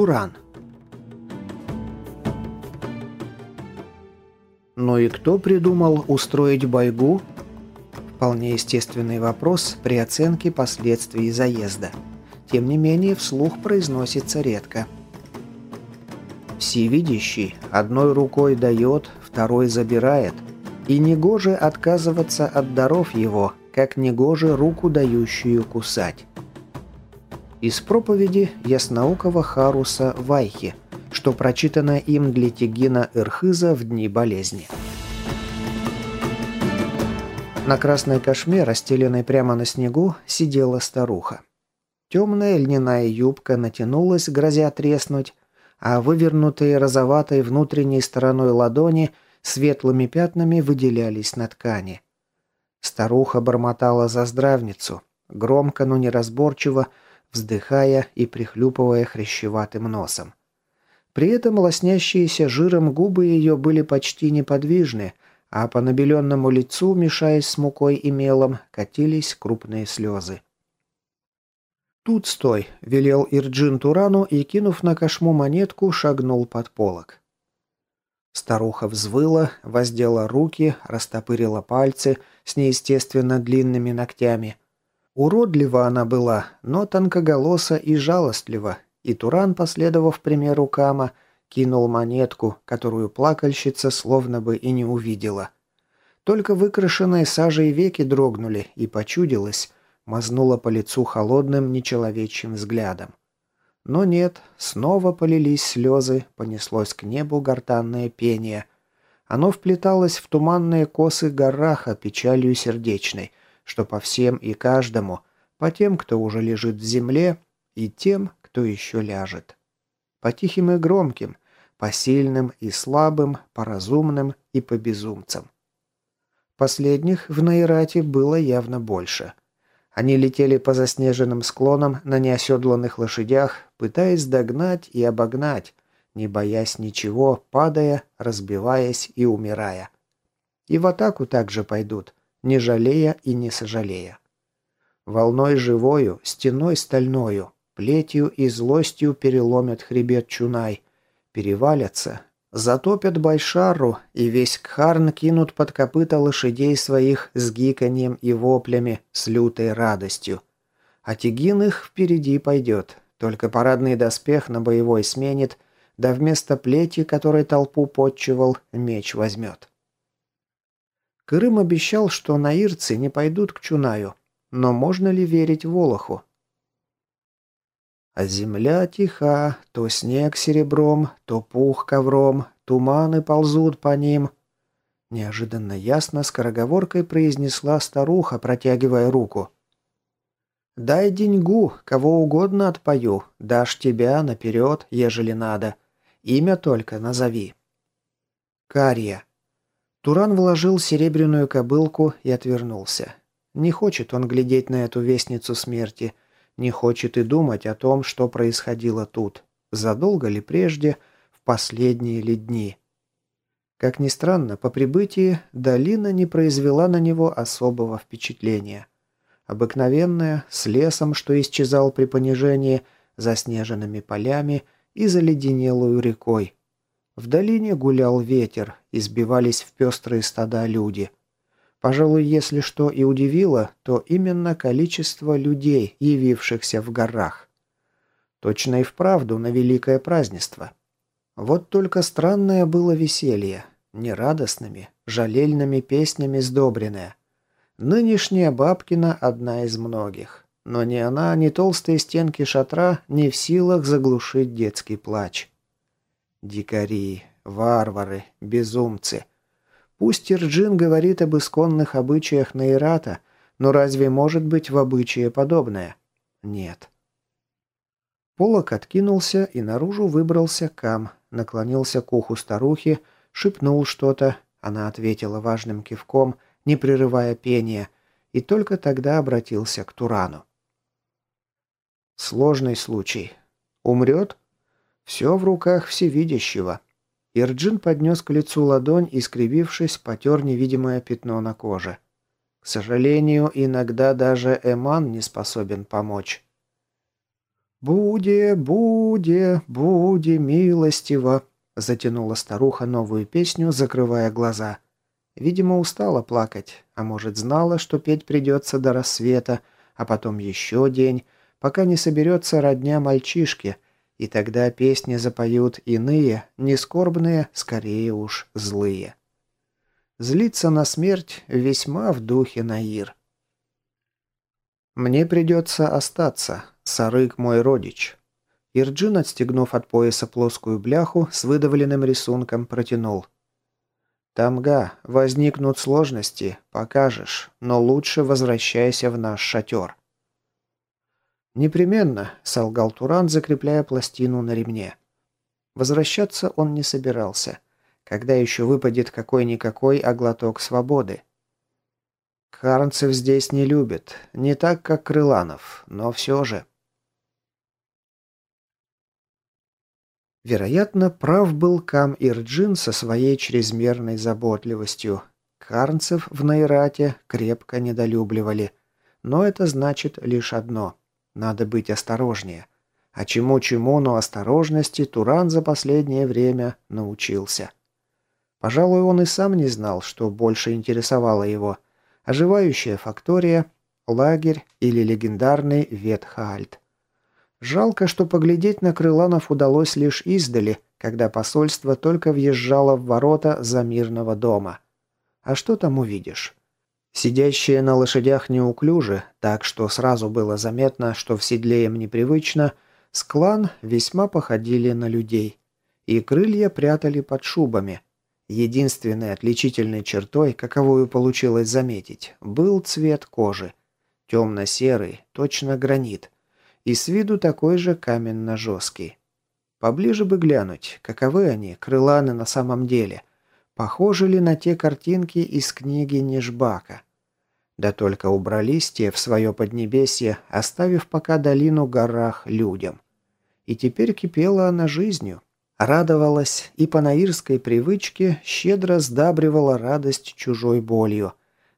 Туран. Ну и кто придумал устроить бойгу? Вполне естественный вопрос при оценке последствий заезда. Тем не менее, вслух произносится редко. Всевидящий одной рукой дает, второй забирает. И негоже отказываться от даров его, как негоже руку дающую кусать. Из проповеди яснаукого Харуса Вайхи – что прочитано им для Тигина Эрхыза в дни болезни. На красной кошме, расстеленной прямо на снегу, сидела старуха. Темная льняная юбка натянулась, грозя треснуть, а вывернутые розоватой внутренней стороной ладони светлыми пятнами выделялись на ткани. Старуха бормотала за здравницу, громко, но неразборчиво, вздыхая и прихлюпывая хрящеватым носом. При этом лоснящиеся жиром губы ее были почти неподвижны, а по набеленному лицу, мешаясь с мукой и мелом, катились крупные слезы. «Тут стой!» – велел Ирджин Турану и, кинув на кошму монетку, шагнул под полок. Старуха взвыла, воздела руки, растопырила пальцы с неестественно длинными ногтями. Уродлива она была, но тонкоголоса и жалостлива, и Туран, последовав примеру Кама, кинул монетку, которую плакальщица словно бы и не увидела. Только выкрашенные сажей веки дрогнули, и почудилось, мазнула по лицу холодным нечеловечьим взглядом. Но нет, снова полились слезы, понеслось к небу гортанное пение. Оно вплеталось в туманные косы гораха печалью сердечной, что по всем и каждому, по тем, кто уже лежит в земле, и тем, кто еще ляжет. По тихим и громким, по сильным и слабым, по разумным и по безумцам. Последних в Наирате было явно больше. Они летели по заснеженным склонам на неоседланных лошадях, пытаясь догнать и обогнать, не боясь ничего, падая, разбиваясь и умирая. И в атаку также пойдут, не жалея и не сожалея. Волной живою, стеной стальною, Плетью и злостью переломят хребет Чунай, перевалятся, затопят Байшару, и весь Кхарн кинут под копыта лошадей своих с гиканьем и воплями, с лютой радостью. А Тигин их впереди пойдет, только парадный доспех на боевой сменит, да вместо плети, которой толпу подчевал, меч возьмет. Крым обещал, что наирцы не пойдут к Чунаю, но можно ли верить Волоху? А земля тиха, то снег серебром, то пух ковром, туманы ползут по ним. Неожиданно ясно скороговоркой произнесла старуха, протягивая руку. «Дай деньгу, кого угодно отпою, дашь тебя наперед, ежели надо. Имя только назови». «Карья». Туран вложил серебряную кобылку и отвернулся. Не хочет он глядеть на эту вестницу смерти – не хочет и думать о том, что происходило тут, задолго ли прежде, в последние ли дни. Как ни странно, по прибытии долина не произвела на него особого впечатления. Обыкновенная, с лесом, что исчезал при понижении, заснеженными полями и заледенелую рекой. В долине гулял ветер, избивались в пестрые стада люди – Пожалуй, если что и удивило, то именно количество людей, явившихся в горах. Точно и вправду на великое празднество. Вот только странное было веселье, нерадостными, жалельными песнями сдобренное. Нынешняя Бабкина одна из многих. Но ни она, ни толстые стенки шатра не в силах заглушить детский плач. Дикари, варвары, безумцы. Пусть Ирджин говорит об исконных обычаях Нейрата, но разве может быть в обычае подобное? Нет. Полок откинулся, и наружу выбрался Кам, наклонился к уху старухи, шепнул что-то, она ответила важным кивком, не прерывая пения, и только тогда обратился к Турану. Сложный случай. Умрет? Все в руках всевидящего. Ирджин поднес к лицу ладонь и, скривившись, потер невидимое пятно на коже. К сожалению, иногда даже Эман не способен помочь. «Буде, буде, буде милостиво», – затянула старуха новую песню, закрывая глаза. Видимо, устала плакать, а может, знала, что петь придется до рассвета, а потом еще день, пока не соберется родня мальчишки, и тогда песни запоют иные, не скорбные, скорее уж злые. Злиться на смерть весьма в духе Наир. «Мне придется остаться, Сарык мой родич». Ирджин, отстегнув от пояса плоскую бляху с выдавленным рисунком, протянул. «Тамга, возникнут сложности, покажешь, но лучше возвращайся в наш шатер». «Непременно», — солгал Туран, закрепляя пластину на ремне. Возвращаться он не собирался. Когда еще выпадет какой-никакой оглоток свободы? Харнцев здесь не любят. Не так, как Крыланов, но все же. Вероятно, прав был Кам Ирджин со своей чрезмерной заботливостью. Карнцев в Найрате крепко недолюбливали. Но это значит лишь одно. Надо быть осторожнее. А чему-чему, но осторожности Туран за последнее время научился. Пожалуй, он и сам не знал, что больше интересовало его. Оживающая фактория, лагерь или легендарный Ветхаальт. Жалко, что поглядеть на Крыланов удалось лишь издали, когда посольство только въезжало в ворота за мирного дома. А что там увидишь? Сидящие на лошадях неуклюже, так что сразу было заметно, что в седле им непривычно, склан весьма походили на людей. И крылья прятали под шубами. Единственной отличительной чертой, каковую получилось заметить, был цвет кожи. Темно-серый, точно гранит – и с виду такой же каменно-жесткий. Поближе бы глянуть, каковы они, крыланы на самом деле. Похожи ли на те картинки из книги Нежбака? Да только убрались те в свое поднебесье, оставив пока долину горах людям. И теперь кипела она жизнью. Радовалась и по наирской привычке щедро сдабривала радость чужой болью,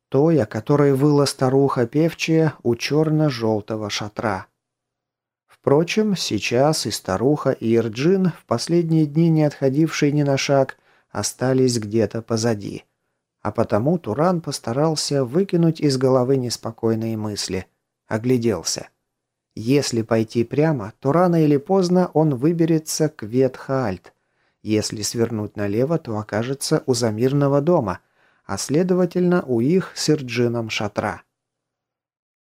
той, о которой выла старуха певчая у черно-желтого шатра. Впрочем, сейчас и старуха, и Ирджин, в последние дни не отходившие ни на шаг, остались где-то позади. А потому Туран постарался выкинуть из головы неспокойные мысли. Огляделся. Если пойти прямо, то рано или поздно он выберется к Ветхаальт. Если свернуть налево, то окажется у Замирного дома, а следовательно у их с Ирджином шатра.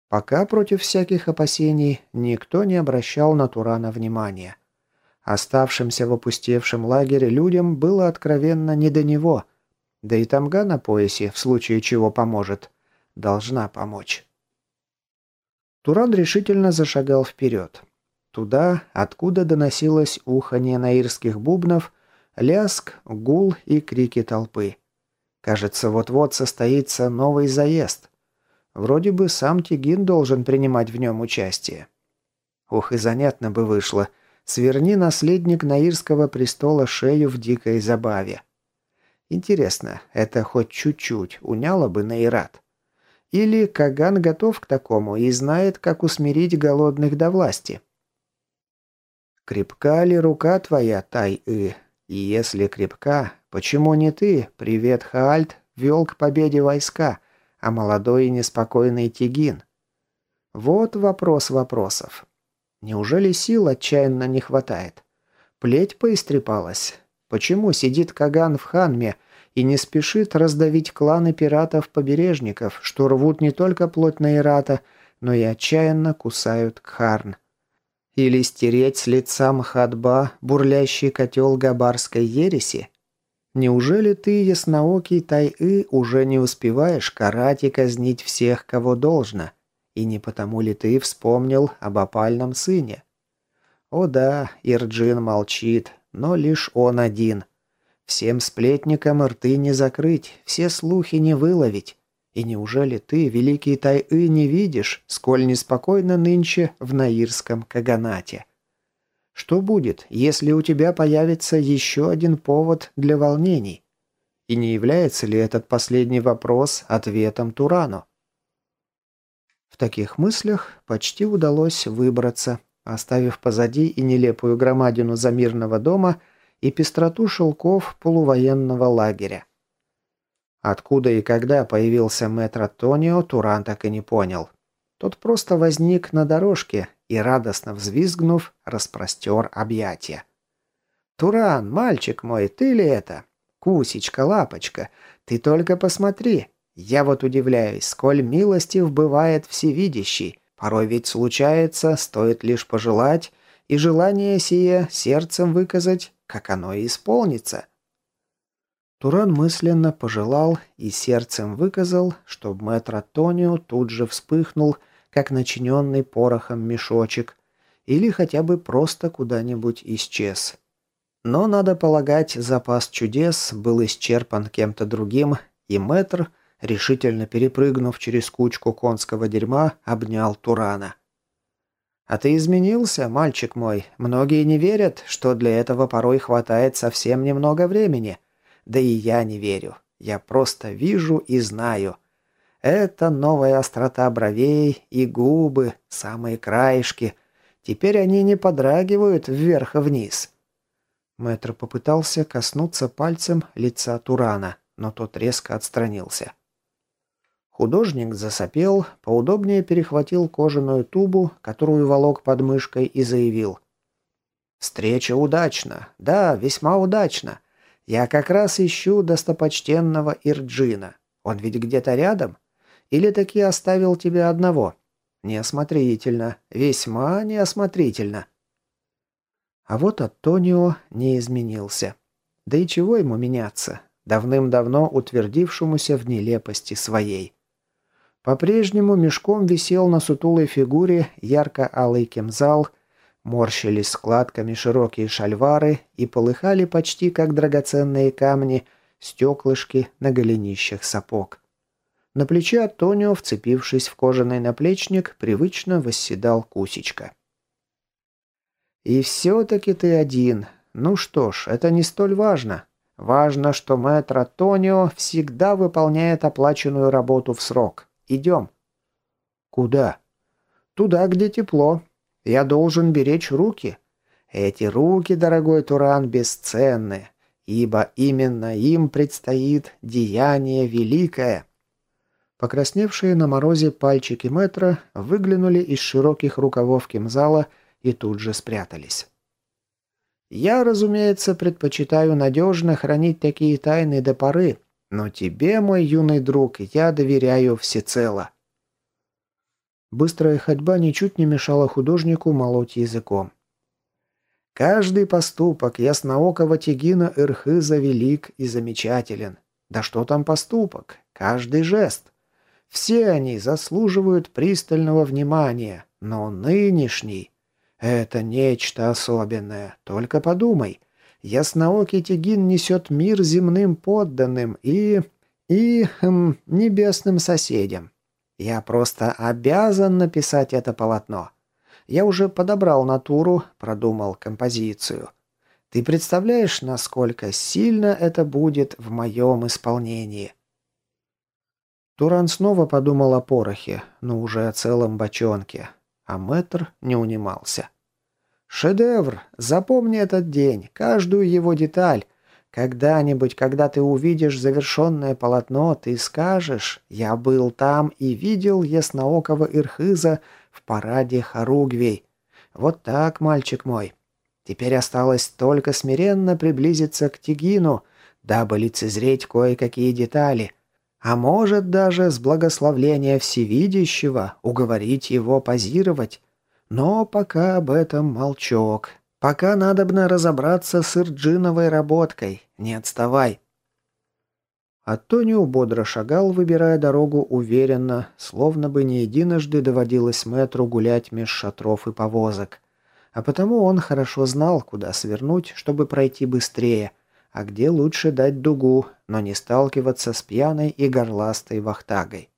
Пока против всяких опасений никто не обращал на Турана внимания. Оставшимся в опустевшем лагере людям было откровенно не до него. Да и тамга на поясе, в случае чего поможет, должна помочь. Туран решительно зашагал вперед. Туда, откуда доносилось уханье наирских бубнов, ляск, гул и крики толпы. Кажется, вот-вот состоится новый заезд. Вроде бы сам Тигин должен принимать в нем участие. Ох, и занятно бы вышло. Сверни наследник Наирского престола шею в дикой забаве. Интересно, это хоть чуть-чуть уняло бы Наират? Или Каган готов к такому и знает, как усмирить голодных до власти? Крепка ли рука твоя, Тай-И? И если крепка, почему не ты, привет Хаальт, вел к победе войска, а молодой и неспокойный Тигин. Вот вопрос вопросов. Неужели сил отчаянно не хватает? Плеть поистрепалась. Почему сидит Каган в Ханме и не спешит раздавить кланы пиратов-побережников, что рвут не только плоть Наирата, но и отчаянно кусают Кхарн? Или стереть с лица Мхадба бурлящий котел габарской ереси? Неужели ты, ясноокий Тай-И, уже не успеваешь карать и казнить всех, кого должно? И не потому ли ты вспомнил об опальном сыне? О да, Ирджин молчит, но лишь он один. Всем сплетникам рты не закрыть, все слухи не выловить. И неужели ты, великий Тай-И, не видишь, сколь неспокойно нынче в Наирском Каганате? Что будет, если у тебя появится еще один повод для волнений? И не является ли этот последний вопрос ответом Турану? В таких мыслях почти удалось выбраться, оставив позади и нелепую громадину замирного дома и пестроту шелков полувоенного лагеря. Откуда и когда появился мэтр Тонио, Туран так и не понял. Тот просто возник на дорожке и, радостно взвизгнув, распростер объятия. «Туран, мальчик мой, ты ли это? Кусечка, лапочка, ты только посмотри. Я вот удивляюсь, сколь милостив бывает всевидящий. Порой ведь случается, стоит лишь пожелать, и желание сие сердцем выказать, как оно и исполнится». Туран мысленно пожелал и сердцем выказал, чтобы мэтр Тонио тут же вспыхнул, как начиненный порохом мешочек, или хотя бы просто куда-нибудь исчез. Но, надо полагать, запас чудес был исчерпан кем-то другим, и мэтр, решительно перепрыгнув через кучку конского дерьма, обнял Турана. «А ты изменился, мальчик мой. Многие не верят, что для этого порой хватает совсем немного времени. Да и я не верю. Я просто вижу и знаю. Это новая острота бровей и губы, самые краешки. Теперь они не подрагивают вверх и вниз. Мэтр попытался коснуться пальцем лица Турана, но тот резко отстранился. Художник засопел, поудобнее перехватил кожаную тубу, которую волок под мышкой, и заявил. «Встреча удачна. Да, весьма удачна. Я как раз ищу достопочтенного Ирджина. Он ведь где-то рядом? Или таки оставил тебя одного? Неосмотрительно. Весьма неосмотрительно. А вот Антонио не изменился. Да и чего ему меняться? Давным-давно утвердившемуся в нелепости своей. По-прежнему мешком висел на сутулой фигуре ярко-алый кемзал, морщились складками широкие шальвары и полыхали почти как драгоценные камни стеклышки на голенищах сапог. На плече Антонио, вцепившись в кожаный наплечник, привычно восседал Кусечка. «И все-таки ты один. Ну что ж, это не столь важно. Важно, что мэтр Антонио всегда выполняет оплаченную работу в срок. Идем». «Куда?» «Туда, где тепло. Я должен беречь руки. Эти руки, дорогой Туран, бесценны, ибо именно им предстоит деяние великое». Покрасневшие на морозе пальчики метра выглянули из широких рукавов кимзала и тут же спрятались. «Я, разумеется, предпочитаю надежно хранить такие тайны до поры, но тебе, мой юный друг, я доверяю всецело». Быстрая ходьба ничуть не мешала художнику молоть языком. Каждый поступок ясноокого Тигина Ирхыза велик и замечателен. Да что там поступок? Каждый жест. Все они заслуживают пристального внимания, но нынешний — это нечто особенное. Только подумай. Ясноокий Тигин несет мир земным подданным и... и... Хм, небесным соседям. Я просто обязан написать это полотно. Я уже подобрал натуру, продумал композицию. Ты представляешь, насколько сильно это будет в моем исполнении?» Туран снова подумал о порохе, но уже о целом бочонке. А мэтр не унимался. «Шедевр! Запомни этот день, каждую его деталь. Когда-нибудь, когда ты увидишь завершенное полотно, ты скажешь, я был там и видел ясноокого Ирхыза в параде Харугвей. Вот так, мальчик мой. Теперь осталось только смиренно приблизиться к Тигину, дабы лицезреть кое-какие детали» А может даже с благословления Всевидящего уговорить его позировать. Но пока об этом молчок. Пока надобно разобраться с Ирджиновой работкой. Не отставай. Антонио бодро шагал, выбирая дорогу уверенно, словно бы не единожды доводилось мэтру гулять меж шатров и повозок. А потому он хорошо знал, куда свернуть, чтобы пройти быстрее – а где лучше дать дугу, но не сталкиваться с пьяной и горластой вахтагой.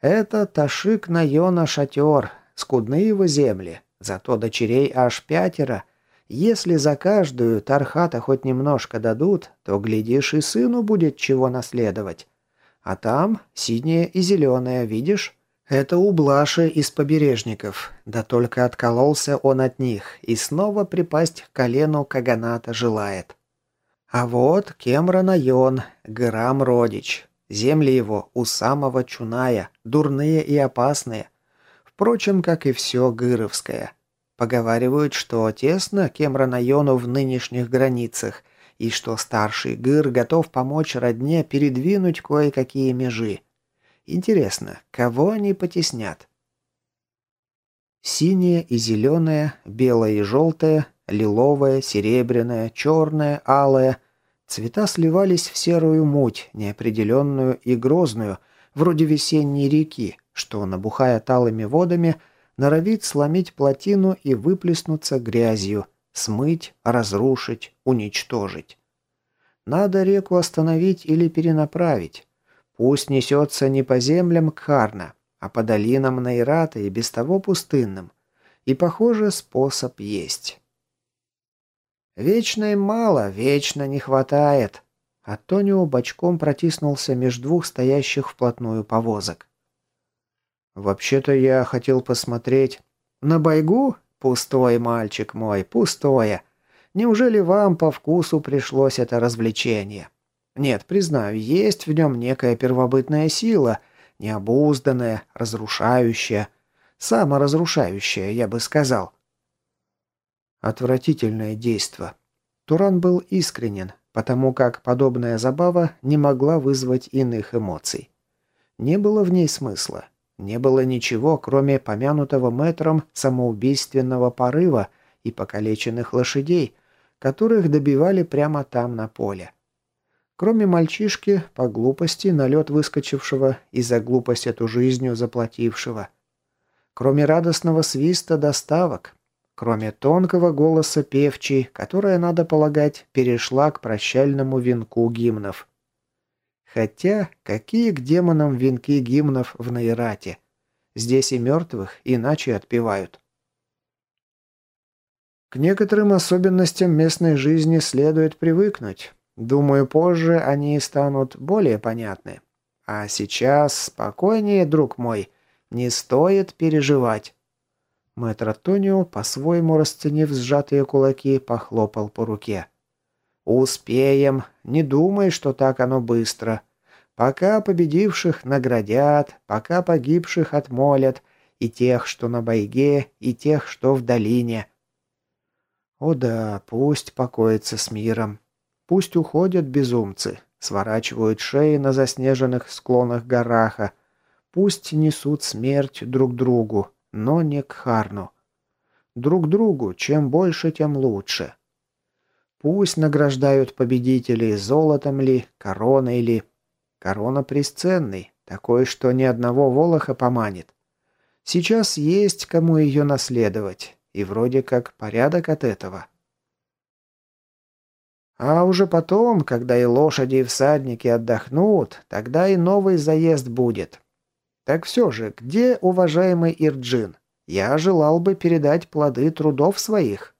Это Ташик Найона шатер, скудные его земли, зато дочерей аж пятеро. Если за каждую Тархата хоть немножко дадут, то, глядишь, и сыну будет чего наследовать. А там синее и зеленое, видишь? Это у Блаши из побережников, да только откололся он от них и снова припасть к колену Каганата желает. А вот Кемра Найон, Грам Родич. Земли его у самого Чуная, дурные и опасные. Впрочем, как и все Гыровское. Поговаривают, что тесно Кемра Найону в нынешних границах, и что старший Гыр готов помочь родне передвинуть кое-какие межи. Интересно, кого они потеснят? Синее и зеленое, белое и желтое, лиловое, серебряное, черное, алое Цвета сливались в серую муть, неопределенную и грозную, вроде весенней реки, что, набухая талыми водами, норовит сломить плотину и выплеснуться грязью, смыть, разрушить, уничтожить. Надо реку остановить или перенаправить. Пусть несется не по землям Кхарна, а по долинам Найрата и без того пустынным. И, похоже, способ есть. Вечно мало, вечно не хватает. Антонио бочком протиснулся между двух стоящих вплотную повозок. «Вообще-то я хотел посмотреть...» «На байгу? Пустой, мальчик мой, пустое. Неужели вам по вкусу пришлось это развлечение? Нет, признаю, есть в нем некая первобытная сила, необузданная, разрушающая, саморазрушающая, я бы сказал. Отвратительное действо. Туран был искренен, потому как подобная забава не могла вызвать иных эмоций. Не было в ней смысла. Не было ничего, кроме помянутого мэтром самоубийственного порыва и покалеченных лошадей, которых добивали прямо там на поле. Кроме мальчишки, по глупости на лед выскочившего и за глупость эту жизнью заплатившего. Кроме радостного свиста доставок, кроме тонкого голоса певчей, которая, надо полагать, перешла к прощальному венку гимнов. Хотя, какие к демонам венки гимнов в Наирате? Здесь и мертвых иначе отпевают. К некоторым особенностям местной жизни следует привыкнуть. Думаю, позже они станут более понятны. А сейчас спокойнее, друг мой, не стоит переживать. Мэтр Антонио, по-своему расценив сжатые кулаки, похлопал по руке. «Успеем. Не думай, что так оно быстро. Пока победивших наградят, пока погибших отмолят, и тех, что на бойге, и тех, что в долине». «О да, пусть покоится с миром. Пусть уходят безумцы, сворачивают шеи на заснеженных склонах Гараха, пусть несут смерть друг другу, но не к Харну. Друг другу, чем больше, тем лучше. Пусть награждают победителей золотом ли, короной ли. Корона пресценный, такой, что ни одного волоха поманит. Сейчас есть кому ее наследовать, и вроде как порядок от этого. А уже потом, когда и лошади, и всадники отдохнут, тогда и новый заезд будет. Так все же, где уважаемый Ирджин? Я желал бы передать плоды трудов своих.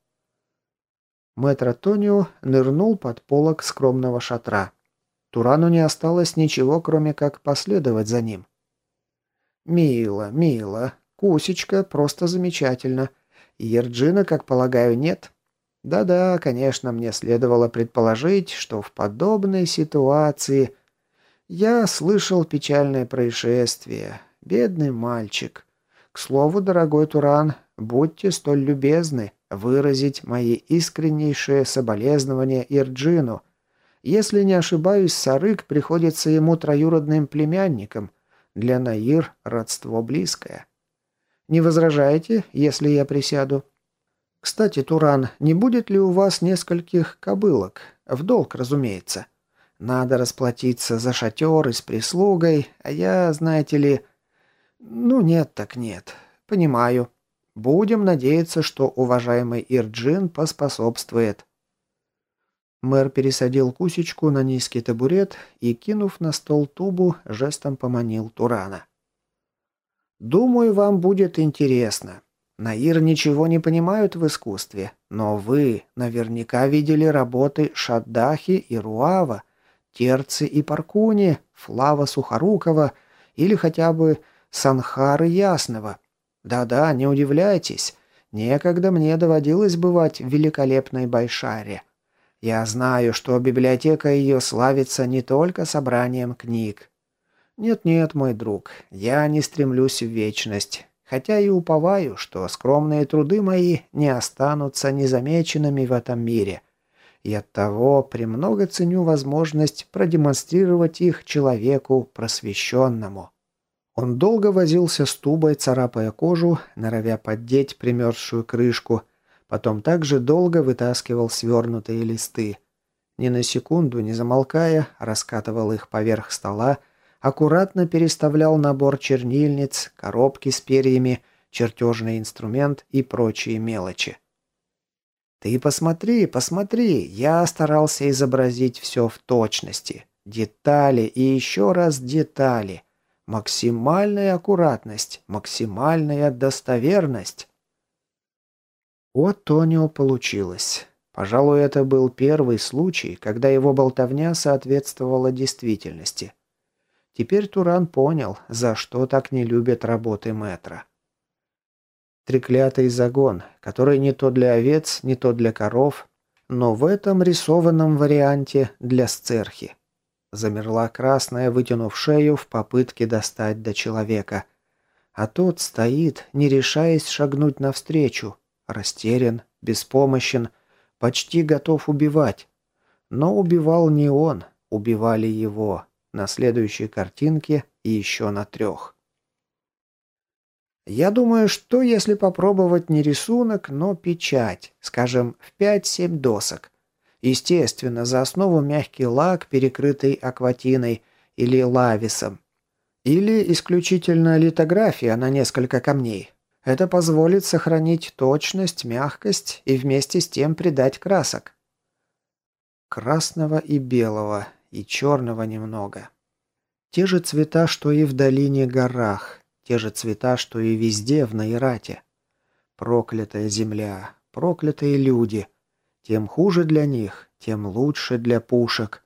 Мэтр Тонио нырнул под полок скромного шатра. Турану не осталось ничего, кроме как последовать за ним. «Мило, мило. Кусечка, просто замечательно. Ерджина, как полагаю, нет?» «Да-да, конечно, мне следовало предположить, что в подобной ситуации...» Я слышал печальное происшествие. Бедный мальчик. К слову, дорогой Туран, будьте столь любезны выразить мои искреннейшие соболезнования Ирджину. Если не ошибаюсь, Сарык приходится ему троюродным племянником. Для Наир родство близкое. Не возражаете, если я присяду? Кстати, Туран, не будет ли у вас нескольких кобылок? В долг, разумеется. Надо расплатиться за шатер и с прислугой, а я, знаете ли... Ну, нет так нет. Понимаю. Будем надеяться, что уважаемый Ирджин поспособствует. Мэр пересадил Кусечку на низкий табурет и, кинув на стол тубу, жестом поманил Турана. «Думаю, вам будет интересно. Наир ничего не понимают в искусстве, но вы наверняка видели работы Шаддахи и Руава, Терцы и Паркуни, Флава Сухорукова или хотя бы Санхары Ясного. Да-да, не удивляйтесь. Некогда мне доводилось бывать в великолепной Байшаре. Я знаю, что библиотека ее славится не только собранием книг. Нет-нет, мой друг, я не стремлюсь в вечность, хотя и уповаю, что скромные труды мои не останутся незамеченными в этом мире. И оттого премного ценю возможность продемонстрировать их человеку просвещенному. Он долго возился с тубой, царапая кожу, норовя поддеть примерзшую крышку, потом также долго вытаскивал свернутые листы. Ни на секунду, не замолкая, раскатывал их поверх стола, аккуратно переставлял набор чернильниц, коробки с перьями, чертежный инструмент и прочие мелочи. «Ты посмотри, посмотри, я старался изобразить все в точности. Детали и еще раз детали. Максимальная аккуратность, максимальная достоверность». У Тонио получилось. Пожалуй, это был первый случай, когда его болтовня соответствовала действительности. Теперь Туран понял, за что так не любят работы Метра. Треклятый загон, который не то для овец, не то для коров, но в этом рисованном варианте для сцерхи. Замерла красная, вытянув шею в попытке достать до человека. А тот стоит, не решаясь шагнуть навстречу, растерян, беспомощен, почти готов убивать. Но убивал не он, убивали его на следующей картинке и еще на трех. Я думаю, что если попробовать не рисунок, но печать, скажем, в 5-7 досок. Естественно, за основу мягкий лак, перекрытый акватиной или лависом. Или исключительно литография на несколько камней. Это позволит сохранить точность, мягкость и вместе с тем придать красок. Красного и белого, и черного немного. Те же цвета, что и в долине горах, те же цвета, что и везде в Наирате. Проклятая земля, проклятые люди. Тем хуже для них, тем лучше для пушек.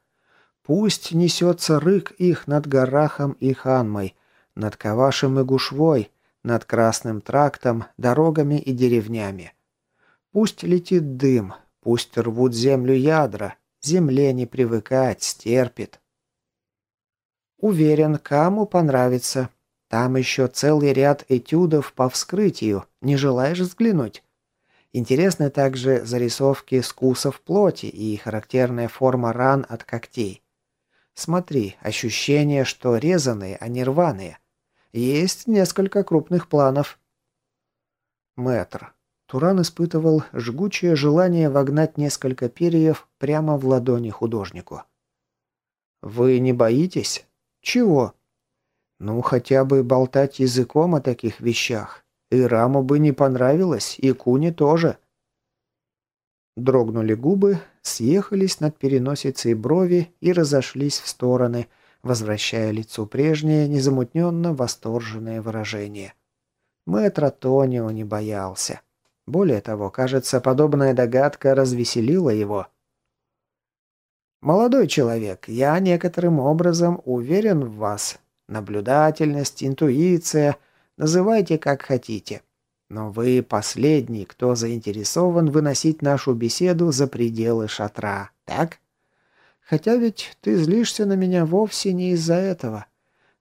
Пусть несется рык их над Гарахом и Ханмой, над Кавашем и Гушвой, над Красным трактом, дорогами и деревнями. Пусть летит дым, пусть рвут землю ядра, Земле не привыкать, стерпит. Уверен, кому понравится. Там еще целый ряд этюдов по вскрытию. Не желаешь взглянуть? Интересны также зарисовки скусов плоти и характерная форма ран от когтей. Смотри, ощущение, что резаные, а не рваные. Есть несколько крупных планов. Мэтр. Туран испытывал жгучее желание вогнать несколько перьев прямо в ладони художнику. «Вы не боитесь?» «Чего?» «Ну, хотя бы болтать языком о таких вещах. И Раму бы не понравилось, и Куне тоже». Дрогнули губы, съехались над переносицей брови и разошлись в стороны, возвращая лицу прежнее, незамутненно восторженное выражение. Мэтр Тонио не боялся. Более того, кажется, подобная догадка развеселила его. «Молодой человек, я некоторым образом уверен в вас. Наблюдательность, интуиция, называйте как хотите. Но вы последний, кто заинтересован выносить нашу беседу за пределы шатра, так? Хотя ведь ты злишься на меня вовсе не из-за этого.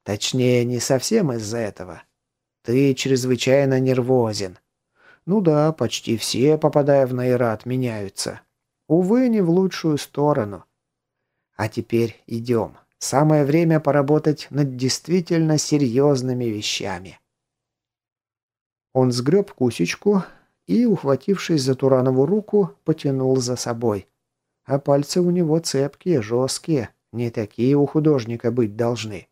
Точнее, не совсем из-за этого. Ты чрезвычайно нервозен. Ну да, почти все, попадая в Найрат, меняются. Увы, не в лучшую сторону. А теперь идем. Самое время поработать над действительно серьезными вещами. Он сгреб кусечку и, ухватившись за Туранову руку, потянул за собой. А пальцы у него цепкие, жесткие, не такие у художника быть должны.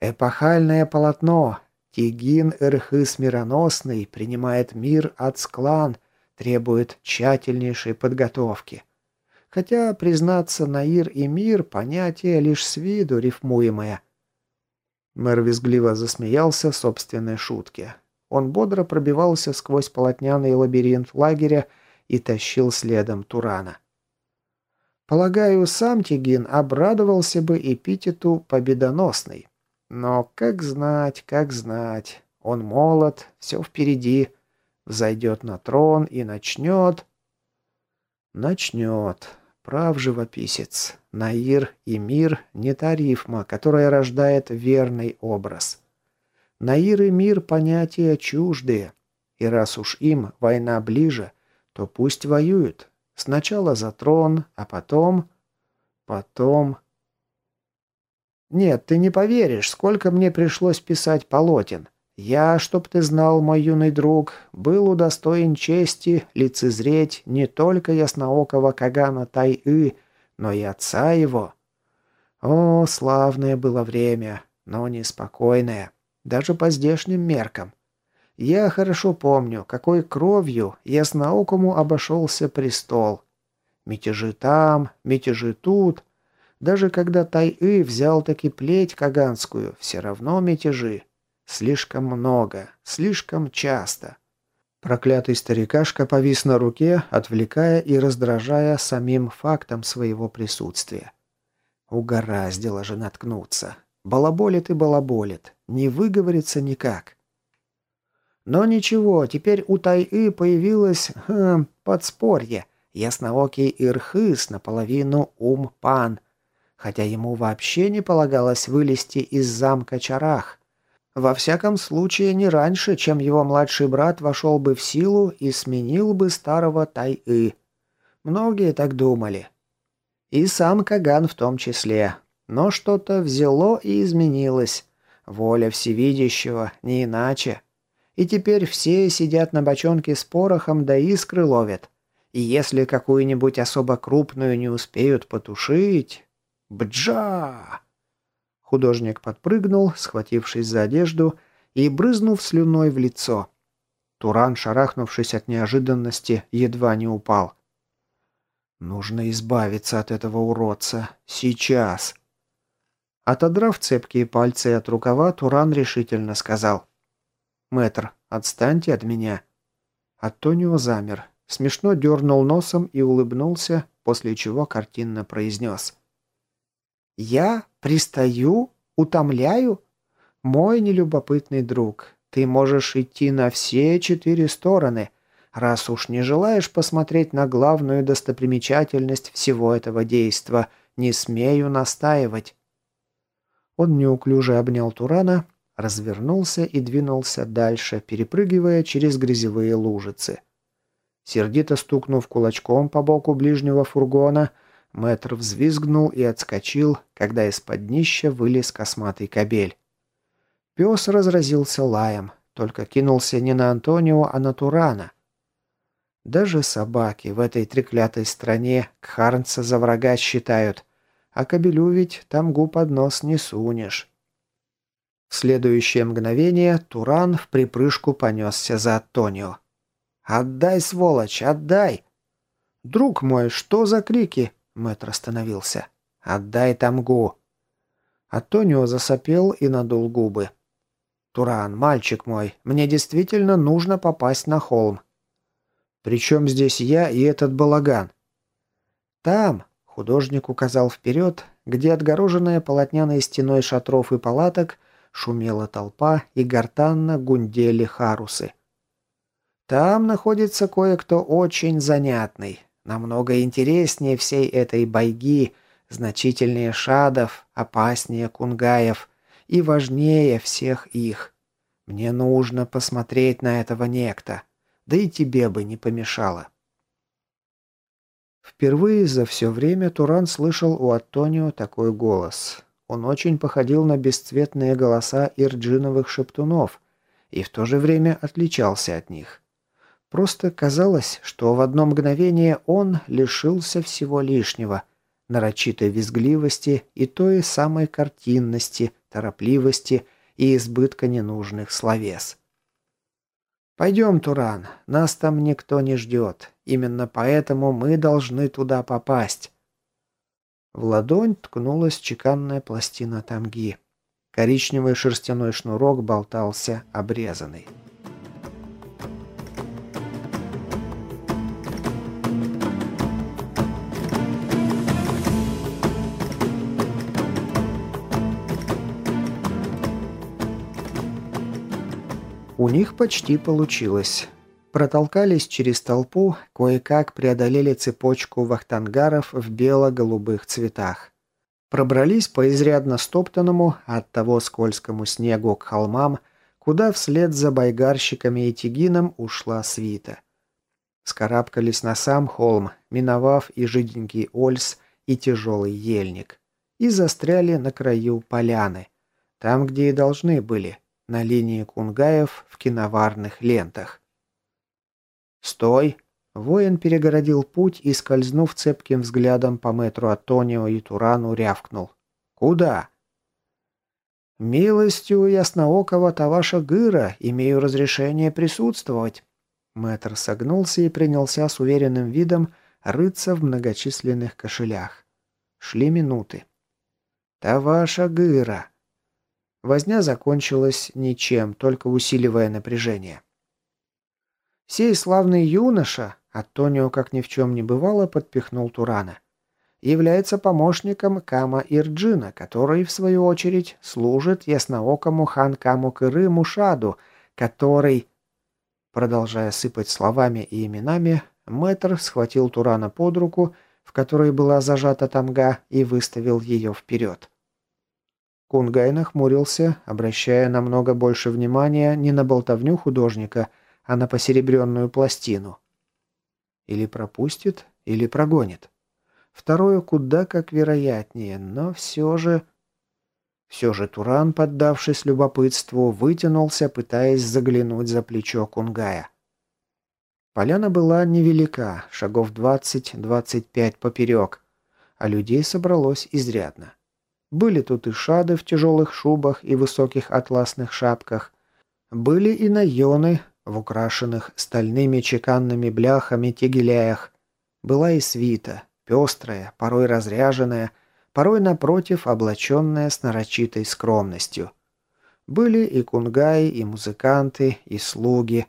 Эпохальное полотно, Тигин Эрхыс Мироносный принимает мир от склан, требует тщательнейшей подготовки. Хотя, признаться, Наир и мир – понятие лишь с виду рифмуемое. Мэр визгливо засмеялся собственной шутке. Он бодро пробивался сквозь полотняный лабиринт лагеря и тащил следом Турана. Полагаю, сам Тигин обрадовался бы эпитету «победоносный». Но как знать, как знать. Он молод, все впереди. Взойдет на трон и начнет... Начнет. Прав живописец. Наир и мир – не та рифма, которая рождает верный образ. Наир и мир – понятия чуждые. И раз уж им война ближе, то пусть воюют. Сначала за трон, а потом... Потом... Нет, ты не поверишь, сколько мне пришлось писать полотен. Я, чтоб ты знал, мой юный друг, был удостоен чести лицезреть не только ясноокого Кагана Тай-ы, но и отца его. О, славное было время, но неспокойное, даже по здешним меркам. Я хорошо помню, какой кровью ясноокому обошелся престол. Мятежи там, мятежи тут. Даже когда Тай-ы взял таки плеть каганскую, все равно мятежи. Слишком много, слишком часто. Проклятый старикашка повис на руке, отвлекая и раздражая самим фактом своего присутствия. Угораздило же наткнуться. Балаболит и балаболит. Не выговорится никак. Но ничего, теперь у Тай-И появилось хм, подспорье. Ясноокий Ирхыс наполовину ум-пан. Хотя ему вообще не полагалось вылезти из замка Чарах. Во всяком случае, не раньше, чем его младший брат вошел бы в силу и сменил бы старого Тай-И. Многие так думали. И сам Каган в том числе. Но что-то взяло и изменилось. Воля всевидящего, не иначе. И теперь все сидят на бочонке с порохом да искры ловят. И если какую-нибудь особо крупную не успеют потушить... Бджа! Художник подпрыгнул, схватившись за одежду и брызнув слюной в лицо. Туран, шарахнувшись от неожиданности, едва не упал. «Нужно избавиться от этого уродца. Сейчас!» Отодрав цепкие пальцы от рукава, Туран решительно сказал. «Мэтр, отстаньте от меня». Антонио замер, смешно дернул носом и улыбнулся, после чего картинно произнес. «Я пристаю? Утомляю? Мой нелюбопытный друг, ты можешь идти на все четыре стороны, раз уж не желаешь посмотреть на главную достопримечательность всего этого действа, не смею настаивать». Он неуклюже обнял Турана, развернулся и двинулся дальше, перепрыгивая через грязевые лужицы. Сердито стукнув кулачком по боку ближнего фургона, Мэтр взвизгнул и отскочил, когда из-под днища вылез косматый кобель. Пес разразился лаем, только кинулся не на Антонио, а на Турана. Даже собаки в этой треклятой стране Кхарнца за врага считают, а кобелю ведь там губ под нос не сунешь. В следующее мгновение Туран в припрыжку понесся за Антонио. «Отдай, сволочь, отдай!» «Друг мой, что за крики?» Мэтр остановился. «Отдай тамгу!» Антонио засопел и надул губы. «Туран, мальчик мой, мне действительно нужно попасть на холм». «Причем здесь я и этот балаган?» «Там», — художник указал вперед, где отгороженная полотняной стеной шатров и палаток шумела толпа и гортанно гундели харусы. «Там находится кое-кто очень занятный, Намного интереснее всей этой байги, значительнее шадов, опаснее кунгаев и важнее всех их. Мне нужно посмотреть на этого некто, да и тебе бы не помешало. Впервые за все время Туран слышал у Антонио такой голос. Он очень походил на бесцветные голоса ирджиновых шептунов и в то же время отличался от них. Просто казалось, что в одно мгновение он лишился всего лишнего, нарочитой визгливости и той самой картинности, торопливости и избытка ненужных словес. «Пойдем, Туран, нас там никто не ждет. Именно поэтому мы должны туда попасть». В ладонь ткнулась чеканная пластина тамги. Коричневый шерстяной шнурок болтался обрезанный. У них почти получилось. Протолкались через толпу, кое-как преодолели цепочку вахтангаров в бело-голубых цветах. Пробрались по изрядно стоптанному, от того скользкому снегу к холмам, куда вслед за байгарщиками и тигином ушла свита. Скарабкались на сам холм, миновав и жиденький ольс, и тяжелый ельник. И застряли на краю поляны. Там, где и должны были, на линии кунгаев в киноварных лентах. «Стой!» Воин перегородил путь и, скользнув цепким взглядом по метру Антонио и Турану, рявкнул. «Куда?» «Милостью ясноокого Таваша Гыра имею разрешение присутствовать». Мэтр согнулся и принялся с уверенным видом рыться в многочисленных кошелях. Шли минуты. «Таваша Гыра!» Возня закончилась ничем, только усиливая напряжение. Сей славный юноша, Антонио, как ни в чем не бывало, подпихнул Турана, является помощником Кама Ирджина, который, в свою очередь, служит ясноокому хан Каму Кыры Мушаду, который... Продолжая сыпать словами и именами, мэтр схватил Турана под руку, в которой была зажата тамга, и выставил ее вперед. Кунгай нахмурился, обращая намного больше внимания не на болтовню художника, а на посеребренную пластину. Или пропустит, или прогонит. Второе куда как вероятнее, но все же... Все же Туран, поддавшись любопытству, вытянулся, пытаясь заглянуть за плечо Кунгая. Поляна была невелика, шагов 20-25 поперек, а людей собралось изрядно. Были тут и шады в тяжелых шубах и высоких атласных шапках. Были и наёны в украшенных стальными чеканными бляхами тегеляях. Была и свита, пестрая, порой разряженная, порой, напротив, облаченная с нарочитой скромностью. Были и кунгаи, и музыканты, и слуги.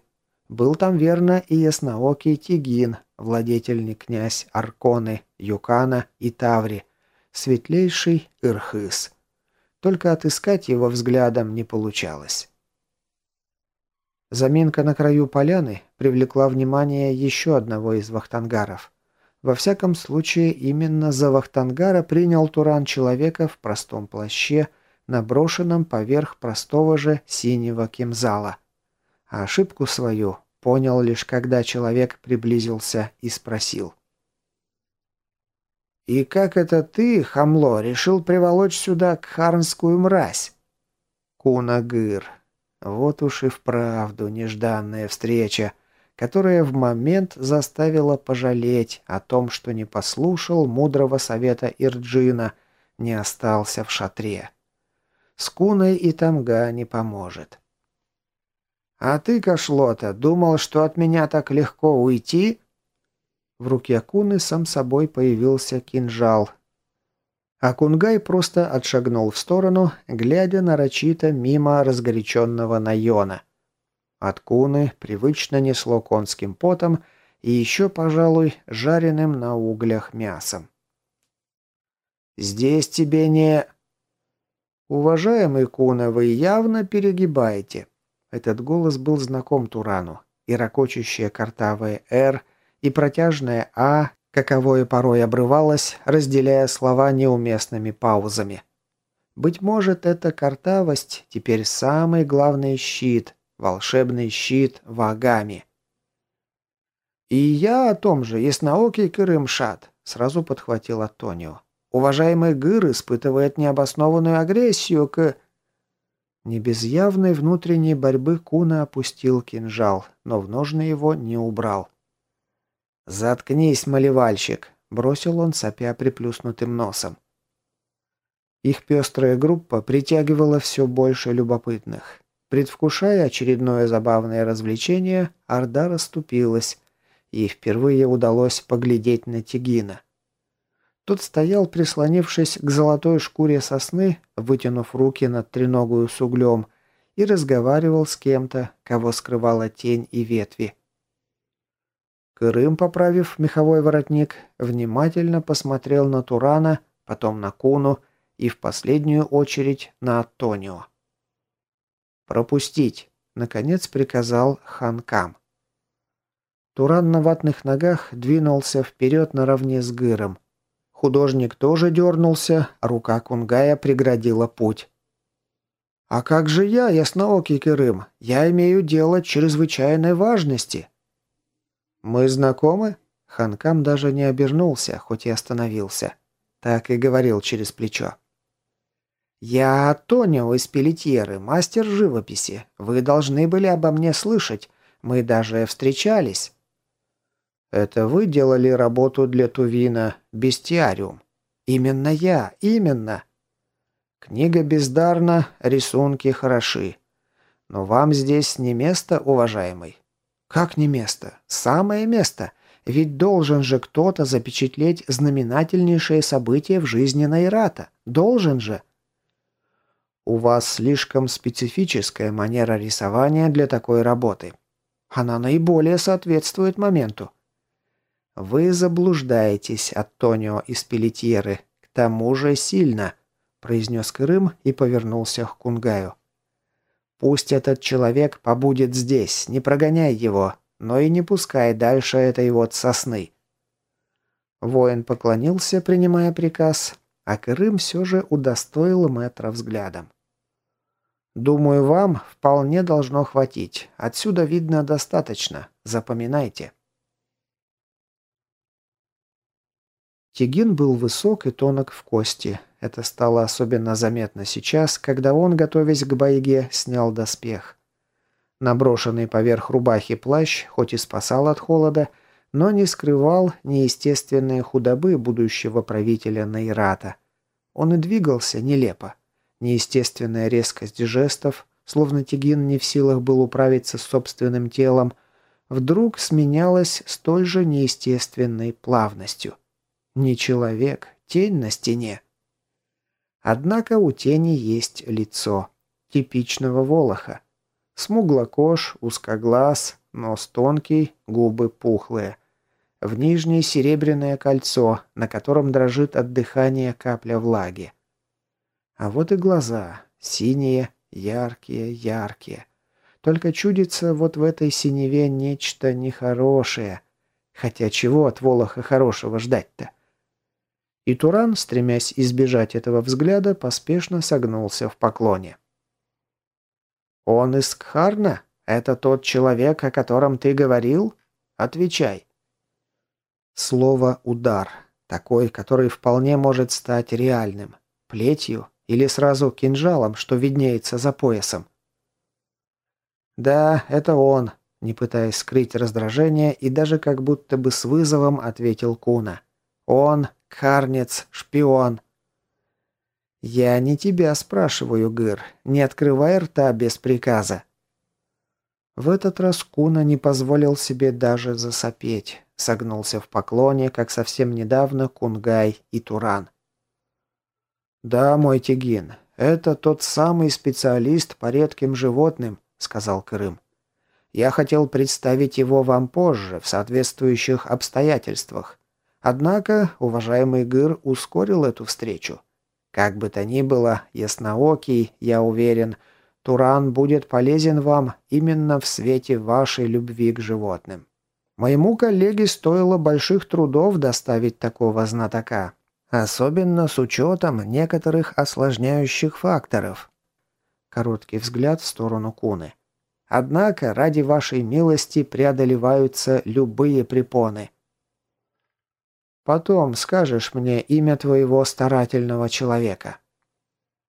Был там, верно, и ясноокий Тигин, владетельный князь Арконы, Юкана и Таври – светлейший Ирхыс. Только отыскать его взглядом не получалось. Заминка на краю поляны привлекла внимание еще одного из вахтангаров. Во всяком случае, именно за вахтангара принял Туран человека в простом плаще, наброшенном поверх простого же синего кимзала. А ошибку свою понял лишь когда человек приблизился и спросил. «И как это ты, хамло, решил приволочь сюда кхарнскую мразь?» «Кунагыр. Вот уж и вправду нежданная встреча, которая в момент заставила пожалеть о том, что не послушал мудрого совета Ирджина, не остался в шатре. С Куной и Тамга не поможет». «А ты, Кашлота, думал, что от меня так легко уйти?» В руке Акуны сам собой появился кинжал. Акунгай просто отшагнул в сторону, глядя нарочито мимо разгоряченного Найона. От Куны привычно несло конским потом и еще, пожалуй, жареным на углях мясом. «Здесь тебе не...» «Уважаемый Куна, вы явно перегибаете». Этот голос был знаком Турану, и ракочущее картавое «Р» и протяжное «а», каковое порой обрывалось, разделяя слова неуместными паузами. Быть может, эта картавость теперь самый главный щит, волшебный щит Вагами. «И я о том же, ясноокий Кырымшат», — сразу подхватил Антонио. «Уважаемый Гыр испытывает необоснованную агрессию к...» Не внутренней борьбы Куна опустил кинжал, но в ножны его не убрал. «Заткнись, малевальщик!» – бросил он, сопя приплюснутым носом. Их пестрая группа притягивала все больше любопытных. Предвкушая очередное забавное развлечение, Орда расступилась, и впервые удалось поглядеть на Тигина. Тот стоял, прислонившись к золотой шкуре сосны, вытянув руки над треногую с углем, и разговаривал с кем-то, кого скрывала тень и ветви. Кырым, поправив меховой воротник, внимательно посмотрел на Турана, потом на Куну и в последнюю очередь на Антонио. «Пропустить!» наконец приказал Ханкам. Туран на ватных ногах двинулся вперед наравне с Гыром. Художник тоже дернулся, рука Кунгая преградила путь. «А как же я, ясноокий Кырым? Я имею дело чрезвычайной важности». «Мы знакомы?» Ханкам даже не обернулся, хоть и остановился. Так и говорил через плечо. «Я Тонио из Пелетьеры, мастер живописи. Вы должны были обо мне слышать. Мы даже встречались». «Это вы делали работу для Тувина «Бестиариум»?» «Именно я, именно!» Книга бездарна, рисунки хороши. Но вам здесь не место, уважаемый. Как не место? Самое место. Ведь должен же кто-то запечатлеть знаменательнейшее событие в жизни Найрата. Должен же. У вас слишком специфическая манера рисования для такой работы. Она наиболее соответствует моменту. Вы заблуждаетесь, Антонио из Пелетьеры. К тому же сильно произнес Крым и повернулся к Кунгаю. «Пусть этот человек побудет здесь, не прогоняй его, но и не пускай дальше этой вот сосны». Воин поклонился, принимая приказ, а Крым все же удостоил мэтра взглядом. «Думаю, вам вполне должно хватить. Отсюда видно достаточно. Запоминайте». Тигин был высок и тонок в кости, это стало особенно заметно сейчас, когда он, готовясь к бойге, снял доспех. Наброшенный поверх рубахи плащ, хоть и спасал от холода, но не скрывал неестественные худобы будущего правителя Найрата. Он и двигался нелепо. Неестественная резкость жестов, словно Тигин не в силах был управиться собственным телом, вдруг сменялась столь же неестественной плавностью. Не человек, тень на стене. Однако у тени есть лицо. Типичного волоха. Смуглокож, узкоглаз, нос тонкий, губы пухлые. В нижнее серебряное кольцо, на котором дрожит от дыхания капля влаги. А вот и глаза. Синие, яркие, яркие. Только чудится вот в этой синеве нечто нехорошее. Хотя чего от Волоха хорошего ждать-то? И Туран, стремясь избежать этого взгляда, поспешно согнулся в поклоне. «Он из Кхарна? Это тот человек, о котором ты говорил? Отвечай». Слово «удар». Такой, который вполне может стать реальным. Плетью или сразу кинжалом, что виднеется за поясом. «Да, это он», — не пытаясь скрыть раздражение и даже как будто бы с вызовом ответил Куна. «Он Харнец, шпион!» «Я не тебя спрашиваю, Гыр. Не открывай рта без приказа». В этот раз Куна не позволил себе даже засопеть. Согнулся в поклоне, как совсем недавно Кунгай и Туран. «Да, мой Тигин, это тот самый специалист по редким животным», — сказал Крым. «Я хотел представить его вам позже, в соответствующих обстоятельствах. Однако уважаемый Гыр ускорил эту встречу. Как бы то ни было, ясноокий, я уверен, Туран будет полезен вам именно в свете вашей любви к животным. Моему коллеге стоило больших трудов доставить такого знатока, особенно с учетом некоторых осложняющих факторов. Короткий взгляд в сторону Куны. Однако ради вашей милости преодолеваются любые препоны. Потом скажешь мне имя твоего старательного человека».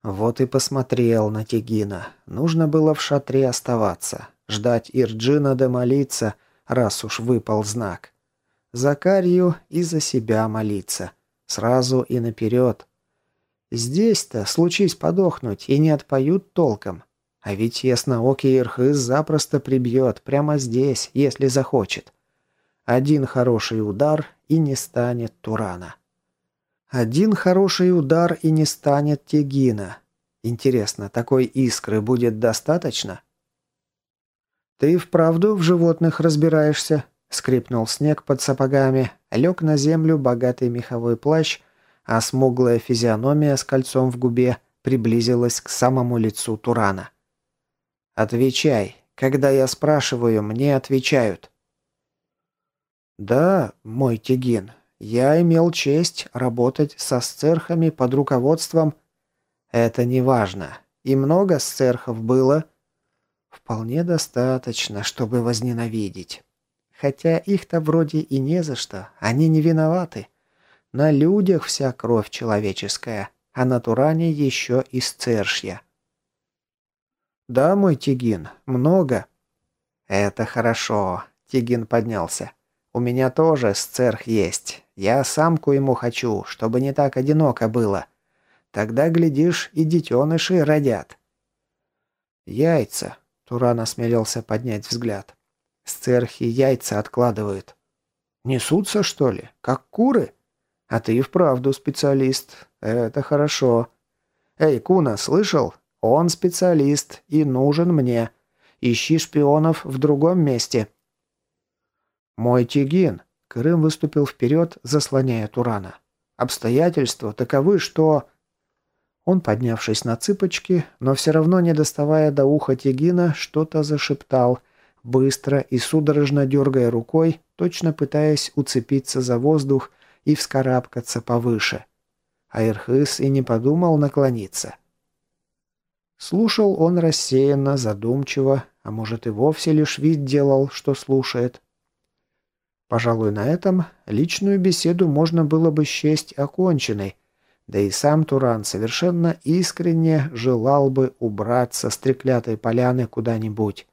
Вот и посмотрел на Тигина. Нужно было в шатре оставаться, ждать Ирджина да молиться, раз уж выпал знак. За Карью и за себя молиться. Сразу и наперед. Здесь-то, случись подохнуть, и не отпоют толком. А ведь ясноокий Ирхыз запросто прибьет, прямо здесь, если захочет. Один хороший удар, и не станет Турана. Один хороший удар, и не станет Тегина. Интересно, такой искры будет достаточно? «Ты вправду в животных разбираешься?» — скрипнул снег под сапогами, лег на землю богатый меховой плащ, а смуглая физиономия с кольцом в губе приблизилась к самому лицу Турана. «Отвечай, Когда я спрашиваю, мне отвечают. «Да, мой Тигин, я имел честь работать со сцерхами под руководством...» «Это не важно. И много сцерхов было?» «Вполне достаточно, чтобы возненавидеть. Хотя их-то вроде и не за что, они не виноваты. На людях вся кровь человеческая, а на Туране еще и сцершья». «Да, мой Тигин, много». «Это хорошо», — Тигин поднялся. У меня тоже сцерх есть. Я самку ему хочу, чтобы не так одиноко было. Тогда, глядишь, и детеныши родят». «Яйца», — Туран осмелился поднять взгляд. «Сцерхи яйца откладывают». «Несутся, что ли? Как куры?» «А ты и вправду специалист. Это хорошо». «Эй, Куна, слышал? Он специалист и нужен мне. Ищи шпионов в другом месте». «Мой Тигин!» Крым выступил вперед, заслоняя Турана. «Обстоятельства таковы, что...» Он, поднявшись на цыпочки, но все равно не доставая до уха Тигина, что-то зашептал, быстро и судорожно дергая рукой, точно пытаясь уцепиться за воздух и вскарабкаться повыше. А Ирхыс и не подумал наклониться. Слушал он рассеянно, задумчиво, а может и вовсе лишь вид делал, что слушает. Пожалуй, на этом личную беседу можно было бы счесть оконченной, да и сам Туран совершенно искренне желал бы убраться с треклятой поляны куда-нибудь.